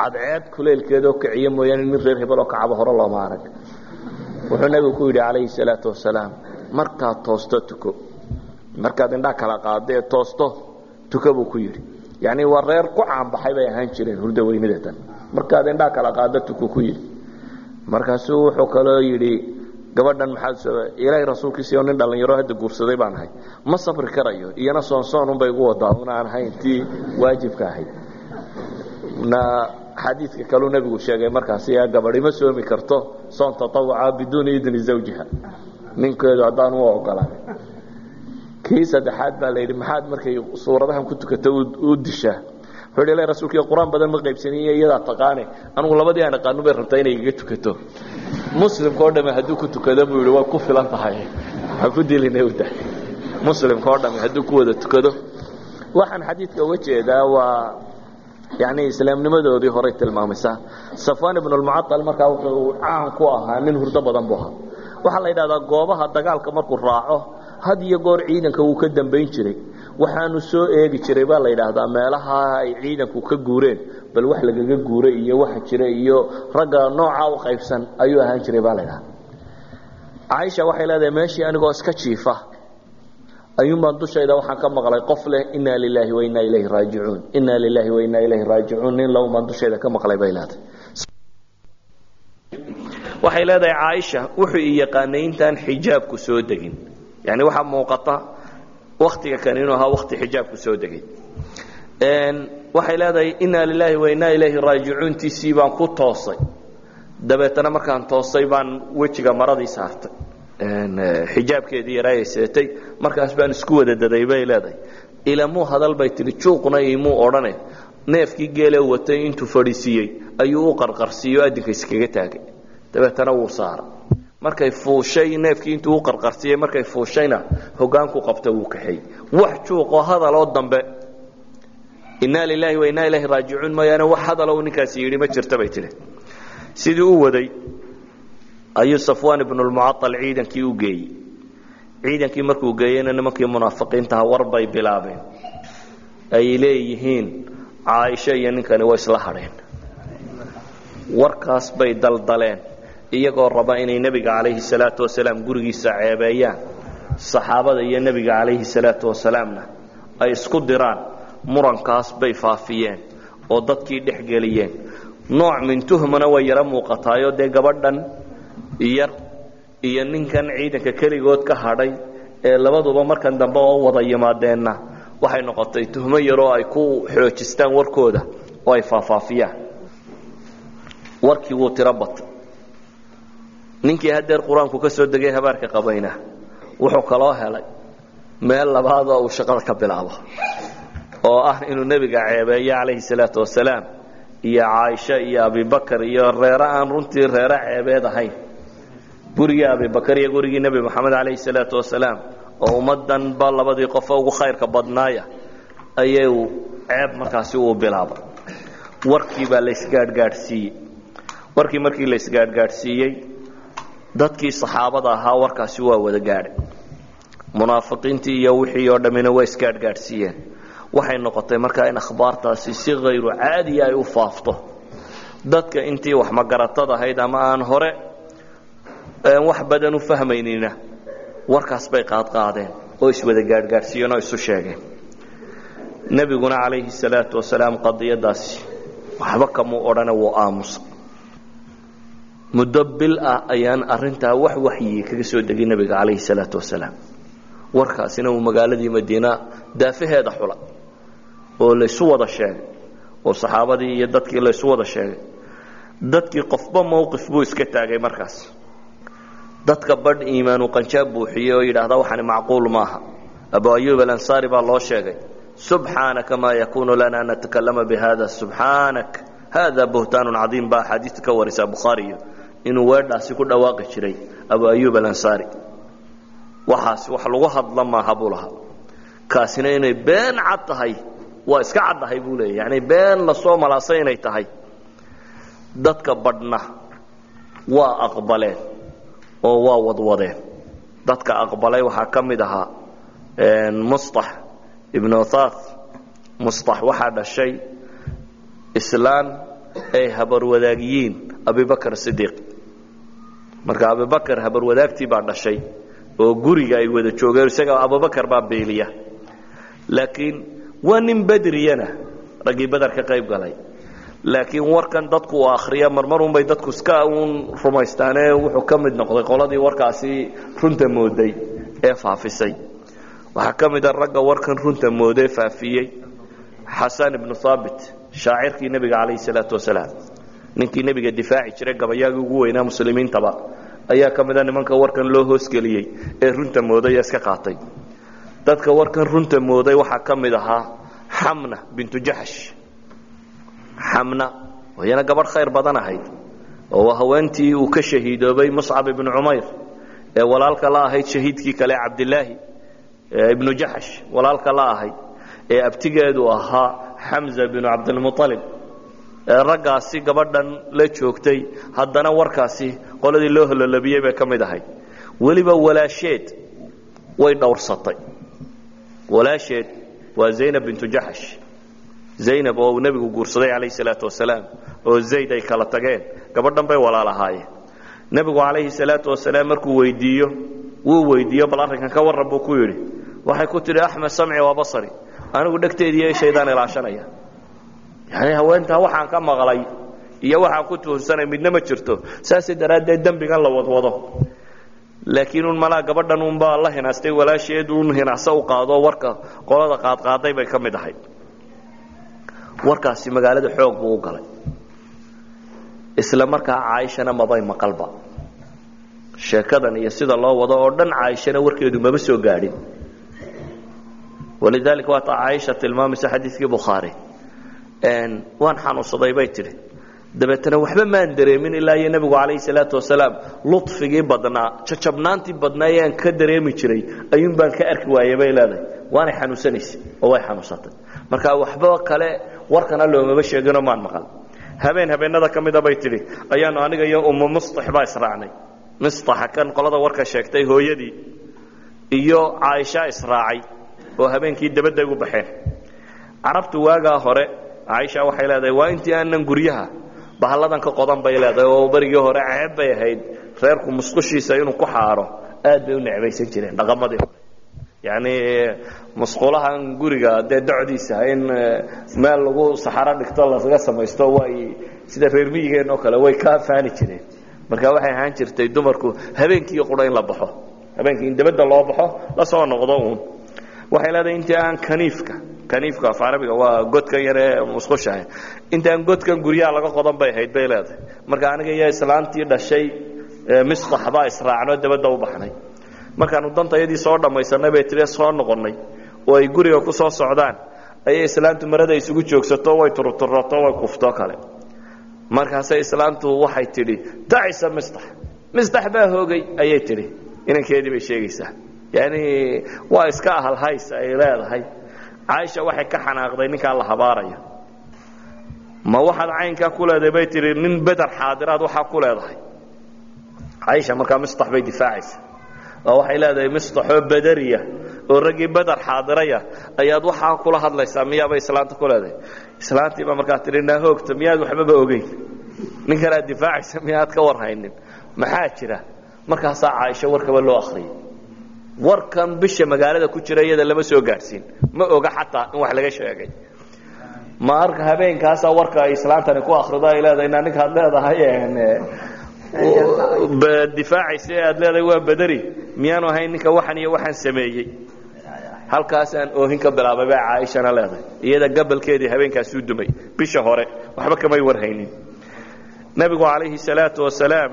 [SPEAKER 1] Cadceed kuleylkeedoo kiciyo mooyaane nin reer hebel oo kacabo hore looma arag. Wuxuu nebigu ku yidhi calayhi salaatu wasalaam markaad toosto tuko. Markaad indhaa kala qaadee toosto tuko buu ku yidhi. Yacni waa reer ku caanbaxay bay ahaan jireen hurda weynidatan markaad indhaa kala qaado tuko ku yidhi. Markaasuu wuxuu kaloo yidhi gabadhan maxaad ilaahay rasuulkiisiioo nin dhallinyaro hadda guursaday baan ahay. Ma sabri karayo iyana soonsoonunbay igu wadaa una aan ahayn tii waajibka ahayd. Na xadiidka kaluu nebigu sheegay markaasi gabadhi ma soomi karto soon tatawuca biduuni idni zawjiha. Ninkeedu haddaan u ogolaan kii saddexaad baa la yidhi maxaad markay suuradahan ku tukato u dishaa wuxuu ilahi rasuulkiiyo qur'aan badan ma qaybsaniyo iyadaa taqaane. Anugu labadii aan aqaanu bay rabtaa inay igaga tukato. Muslimka oo dhami hadduu ku tukado buu yidhi way ku filan tahay. Ha ku dilina uda muslimka oo dhami hadduu ku wada tukado. Waxaan xadiidka uga jeedaa waa yani islaamnimadoodii horay tilmaamaysaa safwan ibn lmucaal markaa wuxuu caan ku ahaa nin hurdo badan buu ahaa. Waxaa la yidhahdaa goobaha dagaalka markuu raaco had iyo goor ciidanka wuu ka dambayn jiray. Waxaanu soo eegi jiray baa la yidhaahdaa meelaha ay ciidanku ka guureen bal wax lagaga guuray iyo waxa jira iyo ragga noocaa u qaybsan ayuu ahaan jiray baa la ydhahda caaisha waxay leedahay meeshii anigoo iska jiifa ayuunbaan dushayda waxaan ka maqlay qof leh inaa lilaahi wa ilayhi raajicuun inaa lilaahi wa ilayhi raajicuun nin low baan dushayda ka maqlay bay leedahay. Waxay leedahay caaisha wuxuu i yaqaanay intaan xijaabku soo degin yani waxaa muuqata waktiga kan inuu ahaa wakti xijaabku soo degay. Waxay leedahay inaa lilaahi wa inaa ilayhi raajicuuntiisii baan ku toosay. Dabeetana markaan toosay baan wejiga maradii saartay. Xijaabkeedii yaraayay seetay. Markaas baan isku wada daday bay leedahay. Ilamuu hadal bay tihi juuqna imuu odhane? Neefkii geelee watay intuu fadhiisiiyey ayuu u qarqarsiiyo adinka iskaga taagay. Dabeetana wuu saara markay fuushay neefkii intuu u qarqarsiiyey markay fuushayna hogaanku qabta wuu kaxeeyey wax juuqoo hadaloo dambe. Inaa lilaahi wa inaa ilaahi raajicuun mooyaane wax hadaloo ninkaasi yidhi ma jirta bay tihi sidii u waday ayuu safwaan ibnulmucaal ciidankii u geeyey. Ciidankii markuu geeyeyna nimankii munaafiqiintaha war bilaabeen. Ay leeyihiin caaisho iyo ninkani way isla hadheen warkaas bay daldaleen iyagoo raba inay nebiga calayhi salaatu wasalaam gurigiisa ceebeeyaan. Saxaabada iyo nebiga calayhi salaatu wasalaamna ay isku diraan murankaas bay faafiyeen oo dadkii dhex geliyeen. Nooc min tuhmana way yaro muuqataayoo dee gabadhan yar iyo ninkan ciidanka keligood ka hadhay ee labaduba markan dambe oo wada yimaadeenna waxay noqotay tuhmo yaroo ay ku xoojistaan warkooda oo ay faafaafiyaan warkii wuu tiro batay ninkii hadeer qur'aanku ka soo degay habaarka qabayna wuxuu kaloo helay. Meel labaadoo uu shaqada ka bilaabo oo ah inuu nebiga ceebeeyo calayhi salaatu wasalaam iyo caaisha iyo abibakar iyo reere aan runtii reere ceebeed ahayn. Gurigii abibakar iyo gurigii nebi moxamed calayhi salaatu wasalaam oo ummaddan ba labadii qofo ugu khayrka badnaaya ayuu ceeb markaasi uu bilaabay warkii baa laysgaadhgaadhsiiyey warkii markii laysgaadhgaadhsiiyey dadkii saxaabada ahaa warkaasi waa wada gaadhay. Munaafiqiintii iyo wixii oo dhammina waa isgaadhgaadhsiiyeen waxay noqotay markaa in akhbaartaasi si hayru caadiya ay u faafto. Dadka intii wax magaratad ahayd ama aan hore wax badan u fahmaynina. Warkaas bay qaadqaadeen oo iswada gaadhgaadhsiiyeen oo isu sheegeen. Nebiguna calayhi salaatu wasalaam qadiyadaasi waxba kamuu odhane wuu aamusa muddo bil ah ayaan arintaa wax waxyi kaga soo degay nebiga calayhi salaatu wasalaam. Warkaasina uu magaaladii madiina daafaheeda xula oo laysu wada sheegay oo saxaabadii iyo dadkii laysu wada sheegay. Dadkii qofba mowqif buu iska taagay markaas. Dadka badh iimaanu qanjaab buuxiyey oo yidhaahda waxani macquul maaha. Abu ayuub alansaari baa loo sheegay subxaanaka maa yakuunu lana an natakalama bihada subxaanak hada buhtaanu cadiim baa axaadiista ka warisa bukhaariyo inuu weedhaasi ku dhawaaqi jiray abu ayuub alansaari waxaas wax lagu hadla maaha buu lahaa. Kaasina inay been cad tahay. Waa iska caddahay buu leeya yani been la soo malaasay inay tahay. Dadka badhna waa aqbaleen oo waa wadwadeen. Dadka aqbalay waxaa ka mid ahaa mustax ibnu thaath mustax waxaa dhashay islaan ay habarwadaagiyiin abibakar sidiiq marka abibakar habarwadaagtii baa dhashay oo guriga ay wada joogeen isaga abubakar baa beeliya. Laakiin waa nin bedriyana raggii beder ka qayb galay. Laakiin warkan dadku uu akhriya marmarunbay dadku iska uun rumaystaane wuxuu ka mid noqday qoladii warkaasi runta mooday ee faafisay. Waxaa ka mid a ragga warkan runta moodee faafiyey xasan ibnu haabit shaacirkii nebiga calayhi salaatu wasalaam ninkii nebiga difaaci jiray gabayaagii ugu weynaa muslimiintaba ayaa ka mida nimanka warkan loo hoosgeliyey ee runta mooday ee iska qaatay. Dadka warkan runta mooday waxaa ka mid ahaa xamna bintu jaxsh xamna iyana gabadh khayr badan ahayd oo haweentii uu ka shahiidoobay muscab ibnu cumayr ee walaalka la ahayd shahiidkii kale cabdilaahi ibnu jaxsh walaalka la ahayd ee abtigeedu ahaa xamza binu cabdilmualib raggaasi gabadhan la joogtay haddana warkaasi qoladii loo hololabiyey bay ka mid ahayd walaasheed way dhowrsatay. Walaasheed waa zaynab bintu jaxsh zaynab oo uu guursaday calayhi salaatu wasalaam oo zayd ay kala tageen gabadhan bay walaalahaayeen. Nebigu calayhi salaatu wasalaam markuu weydiiyo wuu weydiiyo bal arrinkan ka warran ku yidhi waxay ku tidhi axmed samci waa basari anigu dhegteediiyo ishaydaan ilaashanaya yani haweentaa waxaan ka maqlay iyo waxaan ku tuhunsanay midna ma jirto. Saasay daraaddeed dembigan la wadwado. Laakiin un malaa gabadhan unbaa la hinaastay walaasheed un hinacso u qaado warka qolada qaadqaaday bay ka mid ahayd warkaasi magaalada xoog buu u galay. Isla markaa caaishana mabay maqalba sheekadan iyo sida loo wado oo dhan caaishana warkeedu maba soo gaadhin. Walidaalika waata caaisha tilmaamaysa xadiidkii bukhaari waan xanuunsaday bay tidhi. Dabeetana waxba maan dareemin ilaa iyo nebigu calayhi salaatu wasalaam luطfigii badnaa jajabnaantii badnaa ee ka dareemi jiray ayuun baan ka arki waayey bay leedahay. Waanay xanuunsanaysay oo way xanuunsatay. Marka waxba kale warkana loomaba sheeginoo maan maqal. Habeen habeenada ka mida bay tidhi ayaanu aniga iyo ummu mustax baa israacnay. Mistaxa kan qolada warka sheegtay hooyadii iyo caaisha israacay oo habeenkii dabadda ugu baxeen. Carabtu waagaa hore caaisha waxay leedahay waa intii aanan guryaha bahalladan ka qodan bay leedahay oo berigii hore ceeb bay ahayd reerku musqushiisa inuu ku xaaro aad bay u necbaysan jireen dhaqamadii hore. Yacni musqulahan guriga dee docdiisa in meel lagu saxaro dhigto lasaga samaysto way sida reer miyigeen oo kale way ka faani jireen. Marka waxay ahaan jirtay dumarku habeenkii qura in la baxo habeenkii in dabadda loo baxo la soo noqdo uun waxay leedahay intii aan kaniifka kaniifka af carabiga waa godkan yar ee musqushaha intaan godkan guryaha laga qodan bay ahayd bay leedahay. Marka aniga iyo islaantii dhashay misqax baa israacnoo u baxnay. Markaanu dantayadii soo dhammaysanay bay tiri soo noqonnay. Oo ay guriga ku soo socdaan. Ayay islaantu marada isugu joogsato way turuturato way kuftoo kale. Markaasay islaantu waxay tidhi tacisa mistax mistax baa hoogay ayay tidhi. Inankeedii bay sheegaysaa yani waa iska ahalhays ay leedahay. Caaisha waxay ka xanaaqday ninkaa la habaaraya. Ma waxaad caynkaa ku leedahay bay tihi nin beder xaadiraad waxaa ku leedahay. Caaisha markaa mistax bay difaacaysa oo waxay leedahay mistaxoo bederiya oo raggii beder xaadiraya ayaad waxaa kula hadlaysaa miyaabay islaanta ku leedahay? Islaantiibaa markaa tihi naa hoogta miyaad waxbaba ogeyn. Ninkanaad difaacaysa miyaad ka warhaynin. Maxaa jira? Markaasaa caaisho warkaba loo akhriyay warkan bisha magaalada ku jira iyada lama soo gaadhsiin. Ma oga xataa in wax laga sheegay. Marka habeenkaasaa warka ay islaantani ku akrido ay leedahay na ninkaad leedahay difaacaysa ee aad leedahay waa bederi. Miyaanu ahayn ninka waxan iyo waxaan sameeyey. Halkaasaan oohin ka bilaabay baa caaishana leedahay. Iyada gabalkeedii habeenkaasuu dumay bisha hore waxba kamay warhaynin. Nebigu calayhi salaatu wasalaam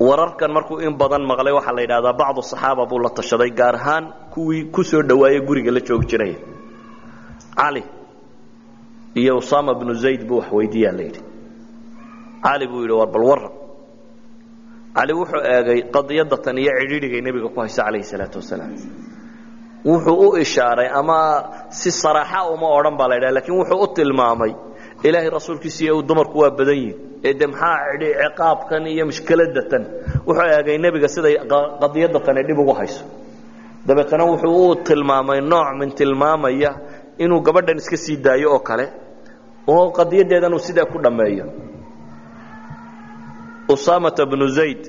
[SPEAKER 1] wararkan markuu in badan maqlay waxaa la yidhahdaa bacdu saxaaba buu la tashaday gaar ahaan kuwii ku soo dhowaayey guriga la joogi jiraya cali iyo usama bnu zayd buu wax weydiiyaa la yidhi. Cali buu yidhi war bal waran cali wuxuu eegay qadiyadatan iyo cidhiidhigay nebiga ku haysa calayhi salaatu wasalaam. Wuxuu u ishaaray ama si saraaxa uma odhan baa la ydhaha lakiin wuxuu u tilmaamay ilaahay rasuulkiisiiyo dumarku waa badan yihiin ee de maxaa ciqaabkan iyo mushkiladatan wuxuu eegay nebiga siday qadiyadatani dhib ugu hayso. Dabeetana wuxuu u tilmaamay nooc min tilmaamaya inuu gabadhan iska sii daayo oo kale. Oo qadiyadeedan uu sidaa ku dhammeeyo usamata bnu zayd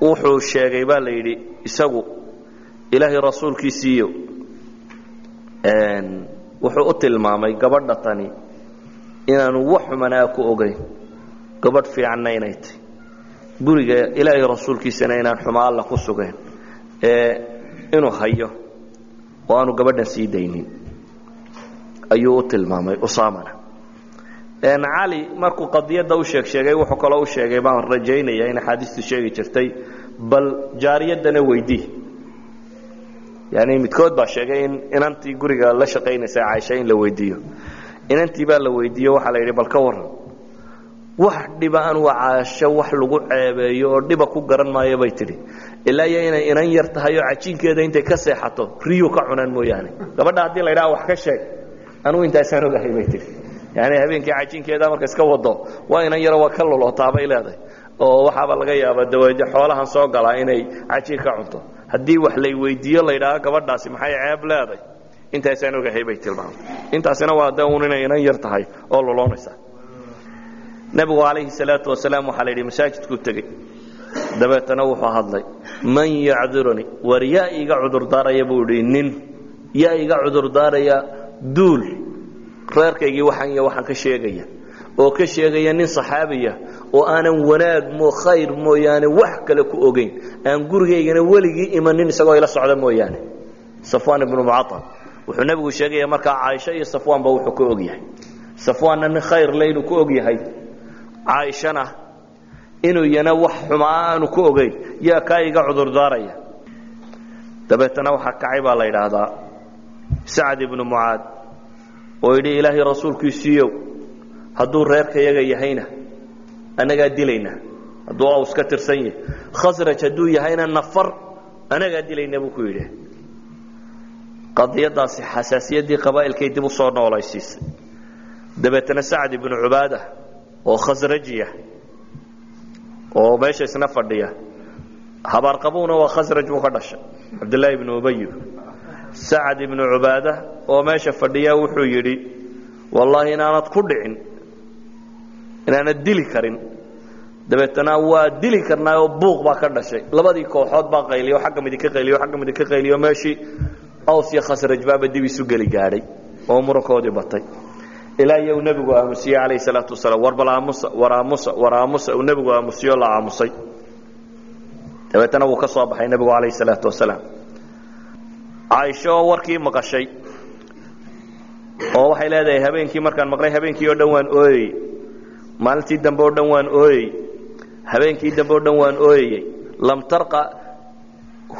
[SPEAKER 1] wuxuu sheegay baa la yidhi isagu ilaahay rasuulkiisiiyo wuxuu u tilmaamay gabadha tani inaanu wax xumanaa ku ogayn gabadh fiicanna inay tahy guriga ilaahay rasuulkiisana inaan xuma alla ku sugayn. Ee inuu hayo oo aanu gabadhan sii daynin. Ayuu u tilmaamay usamana cali markuu qadiyadda u sheeg sheegay wuxuu kaloo u sheegay baan rajaynaya in axaadiistu sheegi jirtay bal jaariyaddana weydii yani midkood baa sheegay in inantii guriga la shaqaynaysa caaisha in la weydiiyo. Inantii baa la weydiiyo waxaa la yidhi bal ka waran wax dhiba anuu caasho wax lagu ceebeeyo oo dhiba ku garan maayo bay tidhi. Ilaa iyo inay inan yar tahay oo cajiinkeeda intay ka seexato riyu ka cunaan mooyaane. Gabadha haddii la ydhaha wax ka sheeg. Anugu intaasaan ogahay bay tihi yani habeenkii cajiinkeeda marka iska wado waa inan yaro waa ka lulootaabay leedahay. Oo waxaaba laga yaaba dawaje xoolahan soo galaa inay cajiin ka cunto haddii wax lay weydiiyo la ydhaha gabadhaasi maxay ceeb leeday? Intaasaan ogahay bay tilmaamay intaasina waa de un inay inan yar tahay oo luloonaysa nebigu calayhi salaatu wasalaam waxaa la yidhi masaajidkuu tegey. Dabeetana wuxuu hadlay man yacduruni war yaa iga cudurdaaraya buu idhi nin yaa iga cudurdaaraya duul. Reerkaygii waxaan iyo waxaan ka sheegaya oo ka sheegaya nin saxaabiya oo aanan wanaag mo khayr mooyaane wax kale ku ogeyn. Aan gurigaygana weligii imanin isagoo ila socda mooyaane. Safwaan ibnu mucaal wuxuu nebigu sheegaya markaa caaisha iyo safwaanba wuxuu ka og yahay safwaanna nin khayr le ku og yahay caaishana inuu yana wax xumaa aanu ku ogeyn. Yaa kaa iga cudurdaaraya dabeetana waxaa kacay baa la yidhaahdaa. Sacad ibnu mucaad. Oo yidhi ilaahay rasuulkiisiiyow hadduu reerkayaga yahayna annagaa dilayna hadduu aws ka tirsan yahay. Khasraj hadduu yahayna nafar annagaa dilayna buu ku yidhi. Qadiyadaasi xasaasiyaddii qabaa'ilkay dib u soo noolaysiisay. Dabeetana sacad ibnu cubaada oo khasrajiya oo meesha isna fadhiya habaarqabuuna waa khasraj buu ka dhashay. Cabdillaahi ibnu ubay sacad ibnu cubaada oo meesha fadhiya wuxuu yidhi wallaahi inaanad ku dhicin inaanad dili karin. Dabeetana waa dili karnaa oo buuq baa ka dhashay. Labadii kooxood baa qayliyo xagga midi ka qayliyo xagga midi ka qayliyo meeshii aws iyo khasraj baaba dib isu geli gaadhay oo murankoodii batay. Ilaa iyo nebigu aamusiyey calayhi salaatu wasalaam war aamusa war aamusa war aamusa uu nebigu aamusiyo la aamusay. Dabeetana wuu ka soo baxay nebigu calayhi salaatu wasalaam. Caaisho oo warkii maqashay oo waxay leedahay habeenkii markaan maqlay habeenkii oo dhan waan ooyey maalintii dambe oo dhan waan ooyey. Habeenkii dambe oo dhan waan ooyayey lam tarqa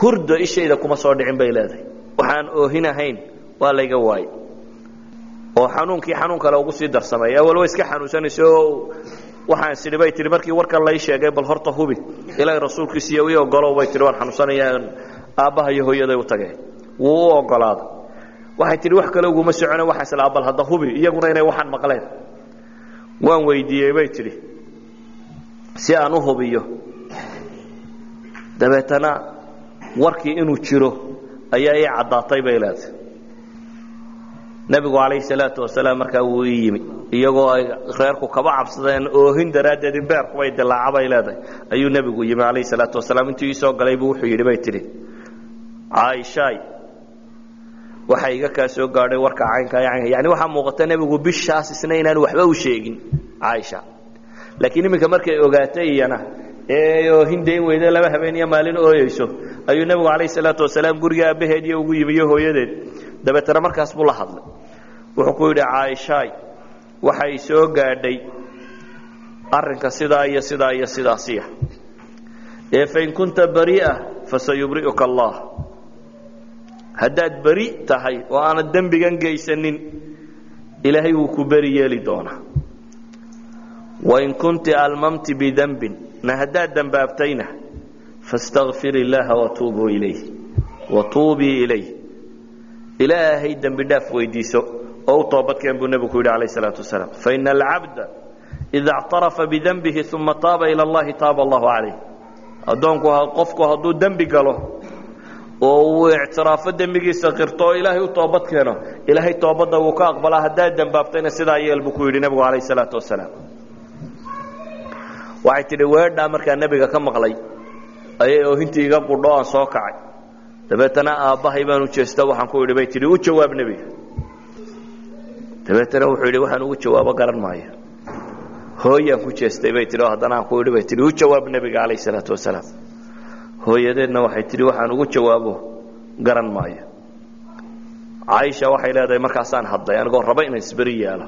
[SPEAKER 1] hurda ishayda kuma soo dhicin bay leedahay. Waxaan oohinahayn waa layga waayey. Oo xanuunkii xanuun kale ugu sii darsamay. Awal way iska xanuunsanaysa waxaan sidhi bay tihi markii warkan lay sheegay bal horta hubi. Ilaahay rasuulkiisiiyo ii ogolow bay tihi waan xanuunsanayaan. Aabbaha iyo hooyaday u tageen wuu u ogolaaday. Waxay tihi wax kale uguma socone waxaan islaa bal hadda hubi. Iyaguna inay waxaan maqleen waan weydiiyey bay tidhi. Si aan u hubiyo dabeetana warkii inuu jiro ayaa ii caddaatay bay leedahay. Nebigu calayhi salaatu wasalaam markaa wuu ii yimi iyagoo ay reerku kaba cabsadeen oohin daraaddeed in beerkubay dilaaca bay leedahay. Ayuu nebigu yimi calayhi salaatu wasalaam intuu ii soo galaybu wuxuu yidhi bay tidhi caaishaay waxa iga kaa soo gaadhay warka caynka yani waxaa muuqata nebigu bishaas isna inaan waxba u sheegin caaisha laakiin iminka markay ogaatay iyana ee oohindayn weyde laba habeen iyo maalin ooyeyso. Ayuu nebigu calayhi salaatu wasalaam guriga aabbaheed iyo ugu yimi hooyadeed dabeetana markaas buu la hadlay. Wuxuu ku yidhi caaishaay waxay soo gaadhay arrinka sidaa iyo sidaa iyo sidaasiya. Ee fain kunta barii'a fasayubri'uka allah haddaad beri tahay oo aanad dembigan geysanin ilaahay wuu ku beri yeeli doonaa. Wain kunti almamti bidembin na haddaad dembaabtayna fastakfir illaaha watuubuu ilayh watuubii ilayh ilaahay dembi dhaaf weydiiso oo u toobadkeen buu nebigu ku yidhi calayh salaatu wasalaam faina alcabda ida اctarafa bidenbihi uma taaba ila allahi taaba allahu calayh addoonku qofku hadduu dembi galo oo uu ictiraafo dembigiisa qirto oo ilaahay u toobad keeno. Ilaahay toobadda wuu ka aqbalaa haddaad dembaabtayna sidaa yeel buu ku yidhi nebigu calayh salaatu wasalaam waxay tidhi weedhaa markaa nebiga ka maqlay ayay oohintii iga qudho aan soo kacay. Dabeetana aabbahay baan u waxaan ku idhi bay tidhi u jawaab nebiga. Dabeetana wuxuu yidhi waxaan ugu jawaabo garan maayo. Hooyaan ku jeestay bay tihi oo haddana aan ku idhi bay tihi u jawaab nebiga calayh salaatu wasalaam hooyadeedna waxay tidhi waxaan ugu jawaabo garan maayo. Caaisha waxay leedahay markaasaan hadlay anigoo raba inaan isberi yeelo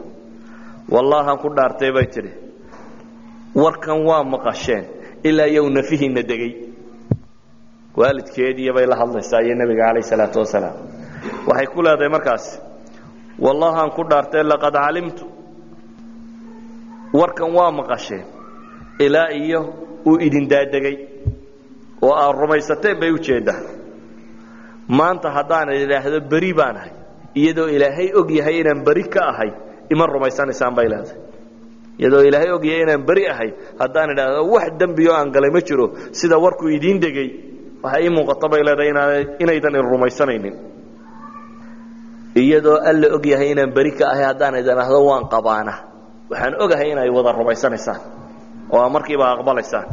[SPEAKER 1] wallaahaan ku dhaartay bay tidhi. Warkan waa maqasheen ilaa iyow nafihiinna degey waalidkeediiyo bay la hadlaysaa iyo nebiga calayh salaatu wasalaam. Waxay ku leedahay markaas wallaahaan ku dhaartay laqad calimtu. Warkan waa maqasheen ilaa iyo uu idin daadegay oo aad rumaysateen bay ujeeddaa maanta haddaan idhaahdo beri baan ahay iyadoo ilaahay og yahay inaan beri ka ahay ima rumaysanaysaan bay leedahay. Iyadoo ilaahay og yahay inaan beri ahay haddaan idhaahdo wax dembiyo aan galay ma jiro sida warkuu idiin degay waxaa ii muuqata bay leedahay inaydan in rumaysanaynin. Iyadoo alla og yahay inaan beri ka ahay haddaan idhaahdo waan qabaana. Waxaan ogahay inay wada rumaysanaysaan oo aa markiiba aqbalaysaan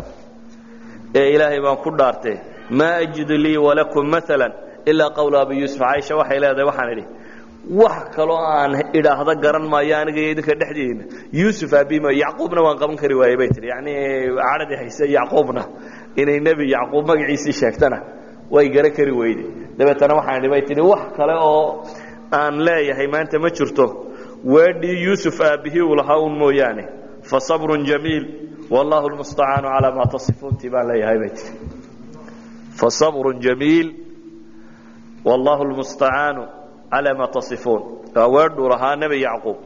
[SPEAKER 1] ee ilaahay baan ku dhaartee maa ajidu lii walakum maala ilaa qawla abi yuusuf. Caaisha waxay leedahay waxaan idhi wax kaloo aan idhaahda garan maayo aniga iyo idinka dhexdeena yuusuf aabima yacquubna waan qaban kari waayey bay tihi yani cadhadii hayse yacquubna inay nebi yacquub magaciisii sheegtana way garan kari weyde. Dabeetana waxaan idhi bay tihi wax kale oo aan leeyahay maanta ma jirto. Weedhii yuusuf aabbihii uu lahaa un mooyaane fa sabrun jamiil wallahu lmustacaanu calaa maa tasifuunti baan leeyahay bay tihi fa sabrun jamiil. Wallahu lmustacaanu calaa maa tasifuun waa weedhuu lahaa nebi yacquub.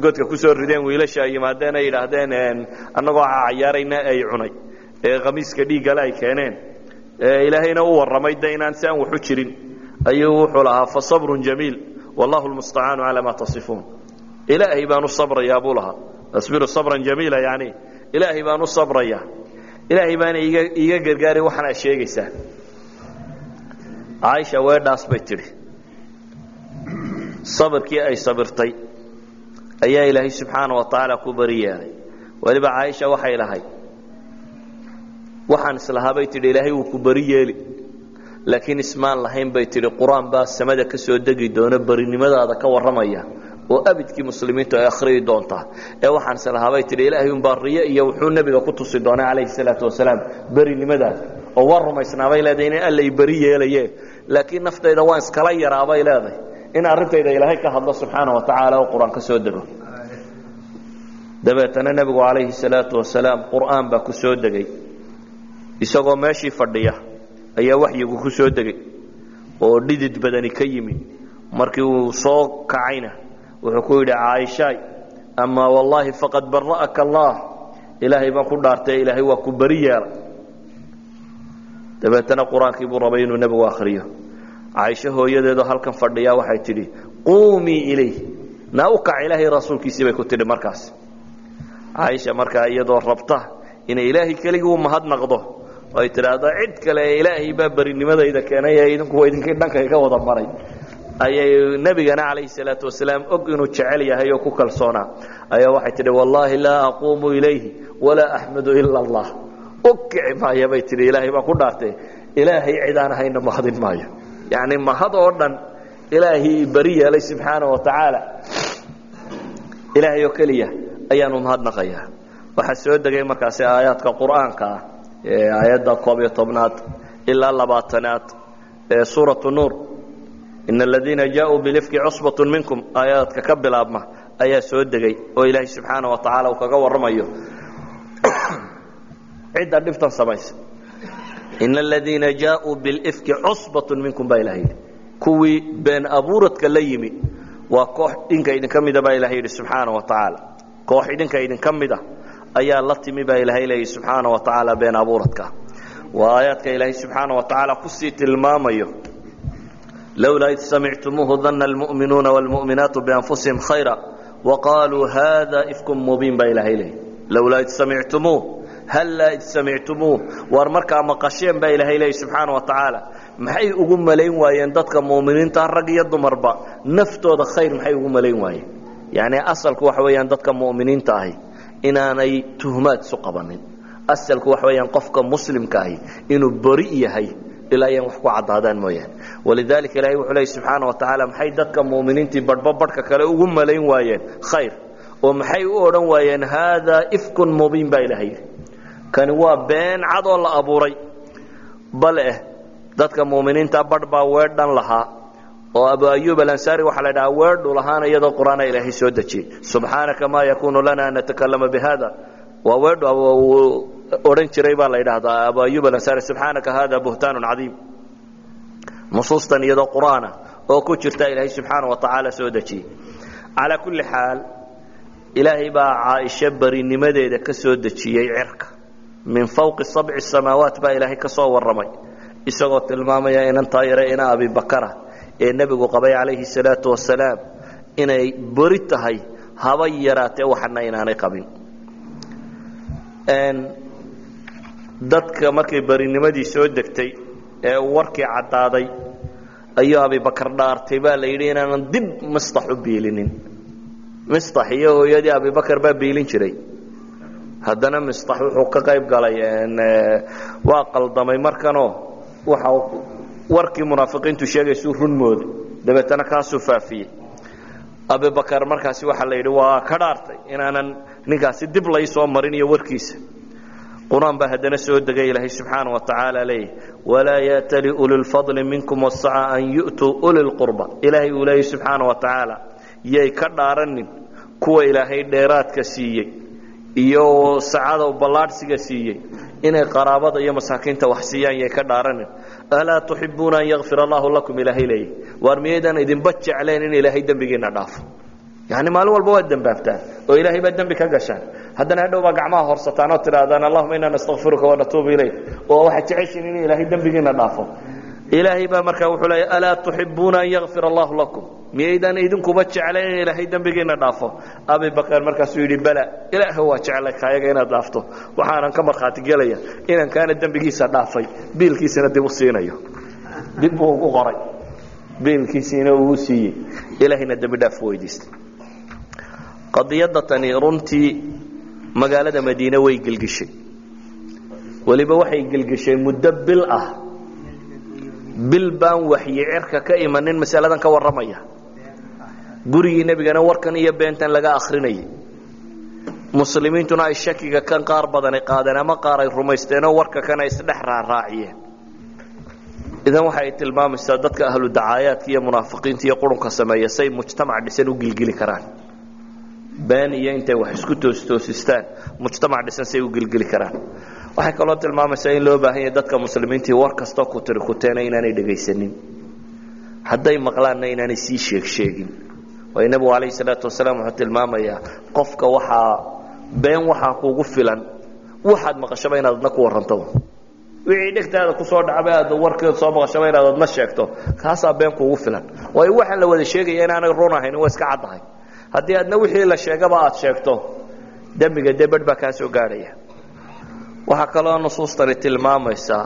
[SPEAKER 1] Godka ku soo rideen wiilasha ay yimaadeen ay yidhaahdeen annagoo cayaarayna ay cunay ee khamiiska dhiiggale ay keeneen ilaahayna u warramay de si aan waxu jirin. Ayuu wuxuu lahaa fa sabrun jamiil. Wallahu lmustacaanu calaa maa tasifuun ilaahay baan u sabrayaa asbiru sabran jamiila yani ilaahay baan u sabrayaa ilaahay baana iga gargaari waxaan aad sheegaysaa. Caaisha weedhaas bay tidhi. Sabirkii ay sabirtay ayaa ilaahay subxaana wa tacaala ku bari yeelay weliba caaisha waxay lahayd. Waxaan islahaa bay tidhi ilaahay wuu ku bari yeeli. Laakiin ismaan lahayn bay tidhi qur'aan baa samada ka soo degi doona barinimadaada ka warramaya oo abidkii muslimiintu ay akhriyi doontaa. Ee waxaan islahaa bay tidhi ilaahay unbaa riyo iyo wuxuu nebiga ku tusi doonay calayhi salaatu wasalaam. Berinimadaada oo waan rumaysnaabay leedahay in allay beri yeelaye laakiin naftayda waan iskala yaraabay leedahay. In arrintayda ilaahay ka hadlo subxaana wa tacaala oo qur'aan ka soo dego. Dabeetana nebigu calayhi salaatu wasalaam qur'aan baa ku soo degay. Isagoo meeshii fadhiya ayaa waxyigu ku soo degay oo dhidid badani ka yimi markii uu soo kacayna wuxuu ku yidhi caaishaay amaa wallaahi faqad bara'aka allah. Ilaahay baan ku dhaartay ilaahay waa ku beri yeelay. Dabeetana qur'aankii buu rabay inuu nebigu akhriyo. Caaisho hooyadeedoo halkan fadhiyaa waxay tidhi quumii ilayh naa u kac ilaahay rasuulkiisii bay ku tidhi markaas. Caaisha markaa iyadoo rabta inay ilaahay keligii u mahadnaqdo ay tidhaahdo cid kale ee ilaahay baa berinimadayda keenay ee idinku idinkii dhankay ka wada maray ayay nebigana calayhi salaatu wasalaam og inuu jecel yahay oo ku kalsoonaa. Ayaa waxay tidhi wallaahi laa aquumu ilayhi walaa axmadu ila allah. U kici maaya bay tidhi ilaahay baan ku dhaartay ilaahay cidaan ahayna mahadin maayo. Yacni mahad oo dhan ilaahay beri yeelay subxaana wa tacaala. Ilaahay oo keliya ayaanu mahadnaqayaa waxaa soo degay markaasi aayaadka qur'aanka ah ee aayadda koob iyo tobnaad ilaa labaatanaad ee suuratu nuur ina aladiina jaauu bilifki cusbatun minkum aayaadka ka bilaabma ayaa soo degay oo ilaahay subxaana wa tacaala uu kaga warramayo cidda dhibtan samaysa ina aladiina jaauu bilifki cusbatun minkum baa ilaha yidhi kuwii been abuuradka la yimi waa koox idinka idinka mida baa ilaha yidhi subxaana wa tacaala koox idinka idinka mida ayaa la timi baa ilaahay leeyahy subxaana wa tacaala been abuuradka waa aayaadka ilaahay subxaana wa tacaala ku sii tilmaamayo lowlaa id samictumuuhu dana almu'minuuna wاlmu'minaatu bianfusihim khayra waqaaluu hada ifkum mubiin baa ilaahay leeyahy lowlaa id samictumuuh hallaa id samictumuuh waar markaa maqasheen baa ilaahay leeyahy subxaana wa tacaala maxay ugu malayn waayeen dadka mu'miniinta rag iyo dumarba naftooda khayr maxay ugu malayn waayeen yacni asalku waxa weeyaan dadka mu'miniinta ahi inaanay tuhmaad isu qabanin asalku waxa weeyaan qofka muslimka ahi inuu beri yahay ilaa ayaan wax ku caddaadaan mooyaane. Walidaalika ilahay wuxuu leeyay subxaana wa tacaala maxay dadka mu'miniintii badhba badhka kale ugu malayn waayeen? Khayr. Oo maxay u odhan waayeen haadaa ifkun mubiin baa yidhi. Kani waa been cad oo la abuuray. Bale eh dadka mu'miniinta badh baa weedhan lahaa oo abu ayub alansaari waxaa la dhahaa weedhu lahaana iyadoo qur'aana ilaahay soo dejiyey. Subxaanaka maa yakunu lana an natakalama bihada waa weedhu odhan jiray baa la yidhaahdaa abu ayub alansaari subxaanaka hada buhtaanun cadiim. Nusuustan iyadoo qur'aana oo ku jirta ilaahay subxaana wa tacaala soo dejiyey. Calaa kulli xaal ilaahay baa caaisho berinimadeeda ka soo dejiyey cirka. Min fawqi sabci samaawaat baa ilaahay ka soo warramay. Isagoo tilmaamaya inantaa yare ina abibakara ee nebigu qabay calayhi salaatu wasalaam inay beri tahay haba yaraatee waxana inaanay qabin dadka markay berinimadii soo degtay ee warkii caddaaday ayuu abibakar dhaartay baa la yidhi inaanan dib mistax u biilinin. Mistax iyo hooyadii abibakar baa biilin jiray. Haddana mistax wuxuu ka qayb galay waa qaldamay markanoo waxa warkii munaafiqiintu sheegaysuu run mooday dabeetana kaasuu faafiyey. Abibakar markaasi waxaa la yidhi waa ka dhaartay inaanan ninkaasi dib laysoo marin iyo warkiisa qur'aan baa haddana soo degay ilaahay subxaana wa tacaala leeyahy walaa yaatali uli lfadli minkum wasaca an yu'tuu uli lqurba ilaahay uu leeyahy subxaana wa tacaala yay ka dhaaranin kuwa ilaahay dheeraadka siiyey iyo sacada ballaadhsiga siiyey inay qaraabada iyo masaakiinta wax siiyaan yay ka dhaaranin alaa tuxibuuna an yakfir allahu lakum ilaahay leeyahy waar miyaydaan idinba jecleen in ilaahay dembigiina dhaafo. Yani maalin walba waad dembaabtaan oo ilaahay baa dembi ka gashaan haddana hadhow baa gacmaha horsataan oo tidhaahdaan allahuma inaa nastakfiruka wanatuubu ilayk. Oo waxaad jeceshiin in ilaahay dembigiina dhaafo. Ilaahay baa markaa wuxuu leeya alaa tuxibuuna an yakfir allahu lakum. Miyaydaan idinkuba jeclayn in ilaahay dembigiina dhaafo. Abibakar markaasuu yidhi bala ilaahu waa jeclay kaayaga inaad dhaafto. Waxaanan ka markhaati gelaya inaan kaana dembigiisa dhaafay biilkiisana dib u siinayo. Dib buu ugu qoray. Biilkiisiina uu siiyey. Ilaahayna dembi dhaaf weydiistay. Qadiyadda tani runtii magaalada madiine way gelgeshay weliba waxay gelgeshay muddo bil ah. Bil baan waxyi cirka ka imanin masaladan ka warramaya. Gurigii nebigana warkan iyo beentan laga akhrinayay muslimiintuna ay shakiga kan qaar badani qaadeen ama qaar ay rumaysteenoo warka kan ay isdhex raaraaciyeen idan waxay tilmaamaysaa dadka ahlu dacaayaadka iyo munaafiqiinta iyo qurunka sameeya say mujtamac dhisan u gilgili karaan been iyo intay wax isku toostoosistaan mujtamac dhisan say u gelgeli karaan. Waxay kaloo tilmaamaysaa in loo baahan yahay dadka muslimiintii war kastoo ku tiri kuteena inaanay dhegaysanin. Hadday maqlaanna inaanay sii sheeg sheegin. Waayo nebigu calayhi salaatu wasalaam wuxuu tilmaamayaa qofka waxaa been waxaa kugu filan waxaad maqashaba inaad adna ku warranto. Wixii dhegtaada ku soo dhacba aad warkeed soo maqashaba inaad adna sheegto kaasaa been kugu filan. Waayo waxaan la wada sheegaya inaanay run ahayn waa iska caddahay haddii aadna wixii la sheegaba aad sheegto dembiga dee badh baa kaa soo gaadhaya waxaa kaloo nusuustani tilmaamaysaa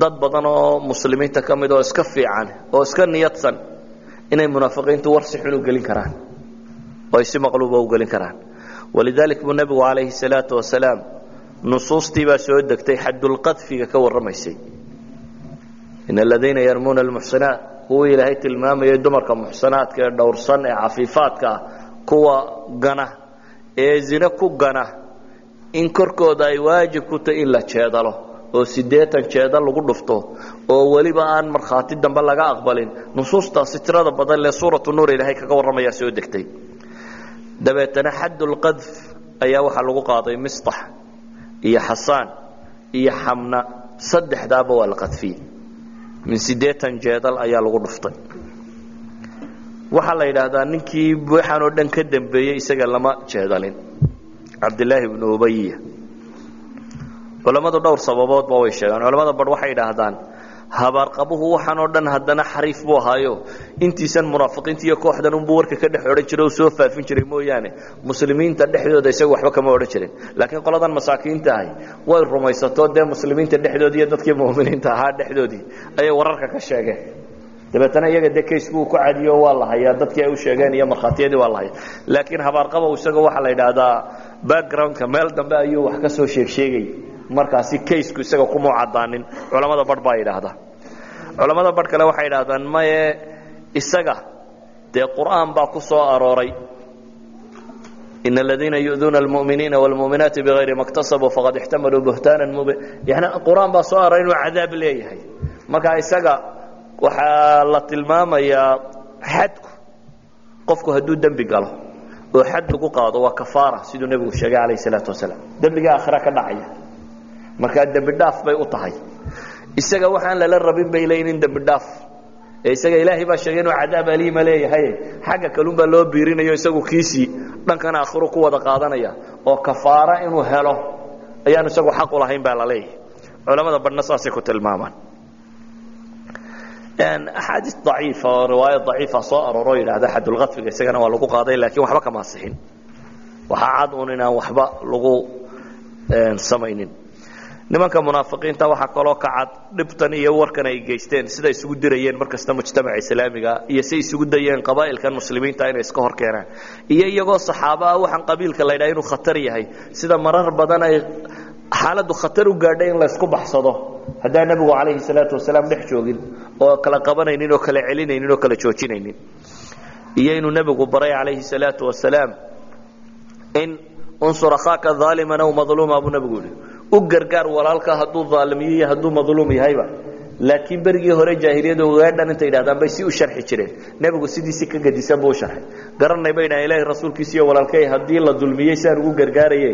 [SPEAKER 1] dad badan oo muslimiinta ka mid oo iska fiican oo iska niyadsan inay munaafiqiintu war si xun u gelin karaan oo ay si maqluuba u gelin karaan. Walidalik buu nebigu calayhi salaatu wasalaam nusuustii baa soo degtay xadulqadfiga ka warramaysay. In aladiina yarmuuna almuxsinaat kuwii ilaahay tilmaamayay dumarka muxsanaadka ee dhowrsan ee cafiifaadka ah kuwa gana ee zine ku gana in korkooda ay waajib ku tahay in la jeedalo oo siddeetan jeedal lagu dhufto oo weliba aan markhaati dambe laga aqbalin. Nusuustaasi tirada badan lee suuratu nuur ilaahay kaga warramayaa soo degtay. Dabeetana xaddulqadf ayaa waxaa lagu qaaday mistax iyo xasaan iyo xamna. Saddexdaaba waa la qadfiyey min siddeetan jeedal ayaa lagu dhuftay. Waxaa la yidhaahdaa ninkii waxaan oo dhan ka dambeeyey isaga lama jeedalin. Cabdilaahi ibnu ubaya culammadu dhowr sababoodba way sheegaan. Culamada bar waxay idhaahdaan habaarqabuhu waxaan oo dhan haddana xariif buu ahaayo. Intiisan munaafiqiinta iyo kooxdan unbuu warka ka dhex odhan jiray oo soo faafin jiray mooyaane. Muslimiinta dhexdooda isaga waxba kama odhan jirin. Laakiin qoladan masaakiinta ahi way rumaysato dee muslimiinta dhexdoodii iyo dadkii mu'miniinta ahaa dhexdoodii ayay wararka ka sheegeen. Dabeetana iyaga dee kaysku ku cadiyo waa la dadkii ay u sheegeen iyo markhaatiyadii waa la laakiin habaarqabow isaga waxaa la yidhaahdaa backgroundka meel dambe ayuu wax ka soo sheeg sheegay markaasi kaysku isaga kumau caddaanin culamada barh baa yidhaahdaa. Culamada barh kale waxay yidhahdaan maye isaga dee qur'aan baa ku soo arooray. In aladiina yu'duuna almu'miniina wاlmu'minaati bigayri ma اktasabuu faqad ixtamaluu buhtaanan mubin yani qur'aan baa soo arooray inuu cadaab leeyahay. Marka isaga waxaa la tilmaamayaa xadku. Qofku hadduu dembi galo oo xad lagu qaado waa kafaara siduu nebigu sheegay calayh salaatu wasalaam. Dembiga aakhira ka dhacaya markaa dembi dhaaf bay u tahay. Isaga waxaan lala rabin bay leeyiin in dembi dhaaf. Ee isaga ilaahay baa sheegay inuu cadaab aliima leeyahay. Xagga kalunbaa loo biirinayo isagu kiisii dhankan aakhiru ku wada qaadanaya. Oo kafaara inuu helo ayaan isagu xaq u lahayn baa la leeyahay. Culamada badhna saasay ku tilmaamaan. Axaadiis daciifa oo riwaayad daciifa soo arooroo yidhaahda xadulqadfiga isagana waa lagu qaaday laakiin waxba kama asixin waxaa cad un inaan waxba lagu samaynin nimanka munaafiqiinta waxaa kaloo ka cad dhibtan iyo warkan ay geysteen sida isugu dirayeen markasta mujtamaca islaamiga iyo say isugu dayeen qabaa'ilkan muslimiinta inay iska hor keenaan. Iyo iyagoo saxaabo ah waxaan qabiilka la ydhaha inuu khatar yahay sida marar badan ay xaaladdu khatar u gaadhay in laysku baxsado. Haddaan nebigu calayhi salaatu wasalaam dhex joogin oo kala qabanaynin oo kala celinaynin oo kala joojinaynin. Iyo inuu nebigu baray calayhi salaatu wasalaam in unsur akhaaka aaliman aw madluuma buu nebigu yihi u gargaar walaalka hadduu aalimiyo iyo hadduu madluum yahayba. Laakiin berigii hore jaahiliyadu weedhan intay yidhahdaan bay si u sharxi jireen. Nebigu sidiisi ka gadisan buu sharxay. Garanay bay dhahan ilaahay rasuulkiisa iyo walaalkay haddii la dulmiyey saan ugu gargaaraye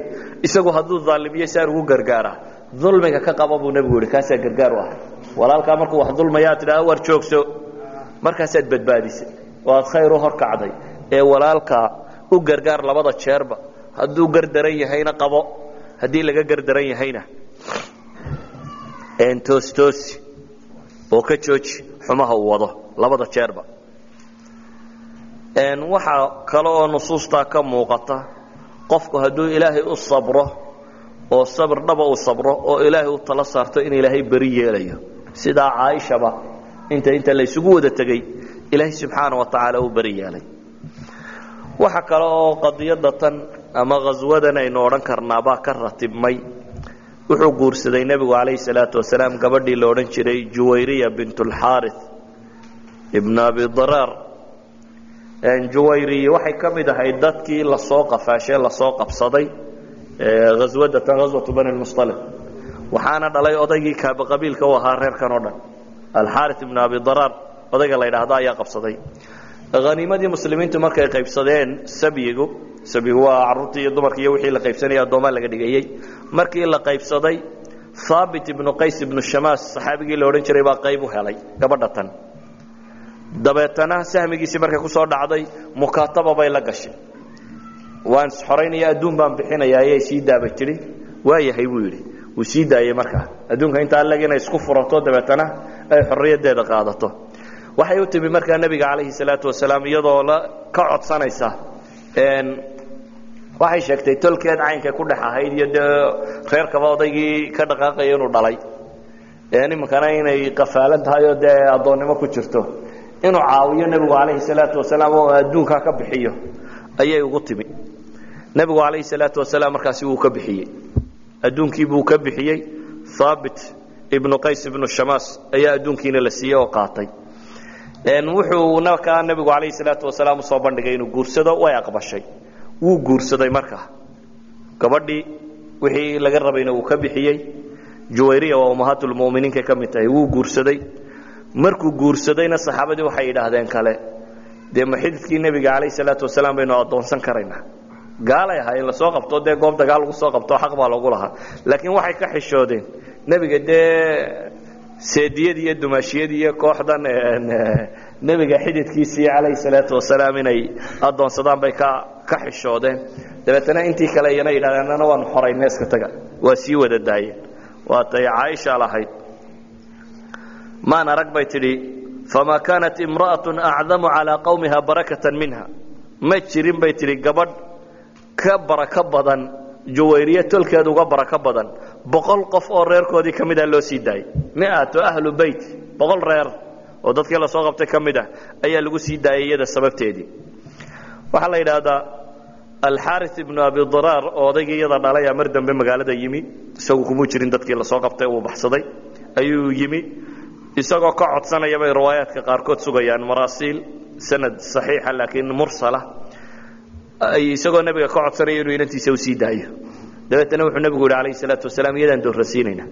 [SPEAKER 1] isagu hadduu daalimiyey saan ugu gargaaraa dulmiga ka qaba buu nebigu yihi kaasaa gargaar u ahay? Walaalkaa markuu wax dulmayaa tidhaha war joogso. Markaasaad badbaadisay. Oo aad khayr u horkacday ee walaalkaa u gargaar labada jeerba. Hadduu gardaran yahayna qabo haddii laga gardaran yahayna toostoosi oo ka jooji xumaha uu wado labada jeerba. Waxaa kale oo nusuustaa ka muuqata qofku hadduu ilaahay u sabro oo sabir dhaba u sabro oo ilaahay u tala saarto in ilaahay beri yeelayo. Sidaa caaishaba inta inta laysugu wada tegey ilaahay subxaana wa tacaala uu beri yeelay. Waxa kale oo qadiyada tan ama khaswadan aynu odhan karnaabaa ka ratibmay. Wuxuu guursaday nebigu calayhi salaatu wasalaam gabadhii la odhan jiray juwayriya bint lxaari ibn abi daraar. Juwayriya waxay ka mid ahayd dadkii la soo qafaashee la soo qabsaday haswada tan haswatu bani lmustalib waxaana dhalay odaygii qabiilka u ahaa reerkan oo dhan. Alxaari ibn abi daraar odayga la yidhaahdo ayaa qabsaday haniimadii muslimiintu markay qaybsadeen sabyigu sabyigu waa caruurtii iyo dumarkii iyo wixii la qaybsanaya addoomaa laga dhigayey markii la qaybsaday haabit ibnu qays ibnu shamaas saxaabigii la odhan jiray baa qayb u helay gabadha tan. Dabeetana sahmigiisii markay ku soo dhacday mukaataba bay la gashay. Waan isxoraynaya adduun baan bixinaya ayay sii daaba tidhi. Waa yahay buu yidhi. Wuu sii daayey markaa. Adduunka intaa leg inay isku furato dabeetana ay xorriyaddeeda qaadato waxay u timi markaa nebiga calayhi salaatu wasalaam iyadoo la ka codsanaysa. Waxay sheegtay tolkeed caynkay ku dhex ahayd iyo dee reerkaba odaygii ka dhaqaaqaya inuu dhalay. Iminkana inay qafaalan tahay oo dee addoonnimo ku jirto. Inuu caawiyo nebigu calayhi salaatu wasalaam oo adduunkaa ka bixiyo ayay ugu timi. Nebigu calayhi salaatu wasalaam markaasi wuu ka bixiyey. Adduunkiibuu ka bixiyey. Haabit ibnu qays ibnu shamaas ayaa adduunkiina la siiyey oo qaatay wuxuu markaa nebigu calayhi salaatu wasalaam u soo bandhigay inuu guursado way aqbashay wuu guursaday markaa gabadhii wixii laga rabayna wuu ka bixiyey juwayriya waa ummahaatulmuminiinkay ka mid tahay wuu guursaday. Markuu guursadayna saxaabadii waxay yidhaahdeen kale dee ma xididkii nebiga calayhi salaatu wasalaam baynu addoonsan karaynaa gaalay ahaa in la soo qabto dee goob dagaal lagu soo qabto xaq baa lagu lahaa. Laakiin waxay ka xishoodeen nebiga dee seediyadii iyo dumaashiyadii iyo kooxdan nebiga xididkiisii calayhi salaatu wasalaam inay addoonsadaan bay ka xishoodeen. Dabeetana intii kale iyana yidhahdeen annana waanu xoray neeska taga waa sii wada daayeen. Waatay caaisha lahayd. Maan arag bay tidhi famaa kaanat imra'atun acdamu calaa qawmiha barakatan minha. Ma jirin bay tidhi gabadh ka barako badan juwayriye tolkeed uga barako badan boqol qof oo reerkoodii ka mid ah loo sii daayey miato ahlu beyt boqol reer oo dadkii la soo qabtay ka mid ah ayaa lagu sii daayay iyada sababteedii. Waxaa la yidhaahdaa alxaari ibnu abi daraar oo odaygii iyada dhalayaa mar dambe magaalada yimi isagu kumuu jirin dadkii la soo qabtay uu baxsaday ayuu yimi isagoo ka codsanaya bay riwaayaadka qaarkood sugayaan maraasiil sanad saxiixa laakiin mursala isagoo nebiga ka codsanaya inuu inantiisa u sii daayo dabeetana wuxuu nebigu yihi alayhi salaatu wasalaam iyadaan doorrasiinayna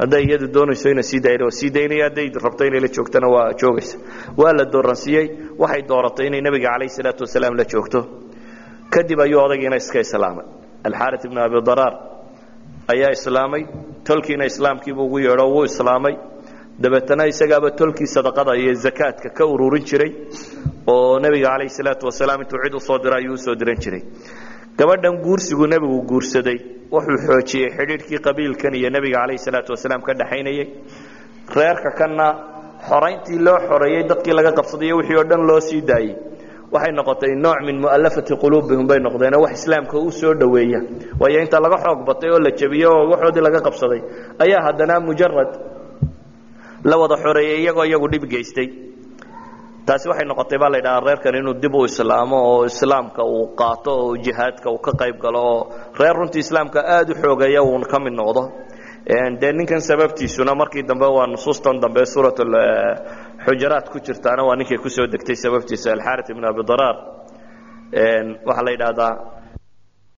[SPEAKER 1] hadday iyadu doonayso ina sii daayna waa sii daynaya hadday rabto inay la joogtana waa joogaysa. Waa la dooransiiyey waxay dooratay inay nebiga calayhi salaatu wasalaam la joogto. Kadib ayuu odaygiina iska islaamay. Alxaari ibnu abi daraar ayaa islaamay tolkiina islaamkiibuu ugu yeedho wuu islaamay. Dabeetana isagaaba tolkii sadaqada iyo zakaadka ka ururin jiray oo nebiga calayhi salaatu wasalaam intuu cid u soo diro ayuu u soo diran jiray gabadhan guursigu nebigu guursaday wuxuu xoojiyey xidhiidhkii qabiilkan iyo nebiga calayhi salaatu wasalaam ka dhaxaynayey reerka kanna xorayntii loo xoreeyey dadkii laga qabsadayo wixii oo dhan loo sii daayey. Waxay noqotay nooc min mu'allafati quluubihim bay noqdeenoo wax islaamka u soo dhoweeya. Waayo inta laga xoog batay oo la jebiyey oo waxoodii laga qabsaday ayaa haddana mujarad la wada xoreeyey iyagoo iyagu dhib geystay taasi waxay noqotay baa laydhahaa reerkan inuu dib u islaamo oo islaamka uu qaato oo jihaadka uu ka qayb galo oo reer runtii islaamka aad u xoogeeya uun ka mid noqdo. Dee ninkan sababtiisuna markii dambe waa nusuustan dambe suurat xujaraat ku jirtaana waa ninkay ku soo degtay sababtiisa alxaarit ibn abidaraar waxaa la yidhaahdaa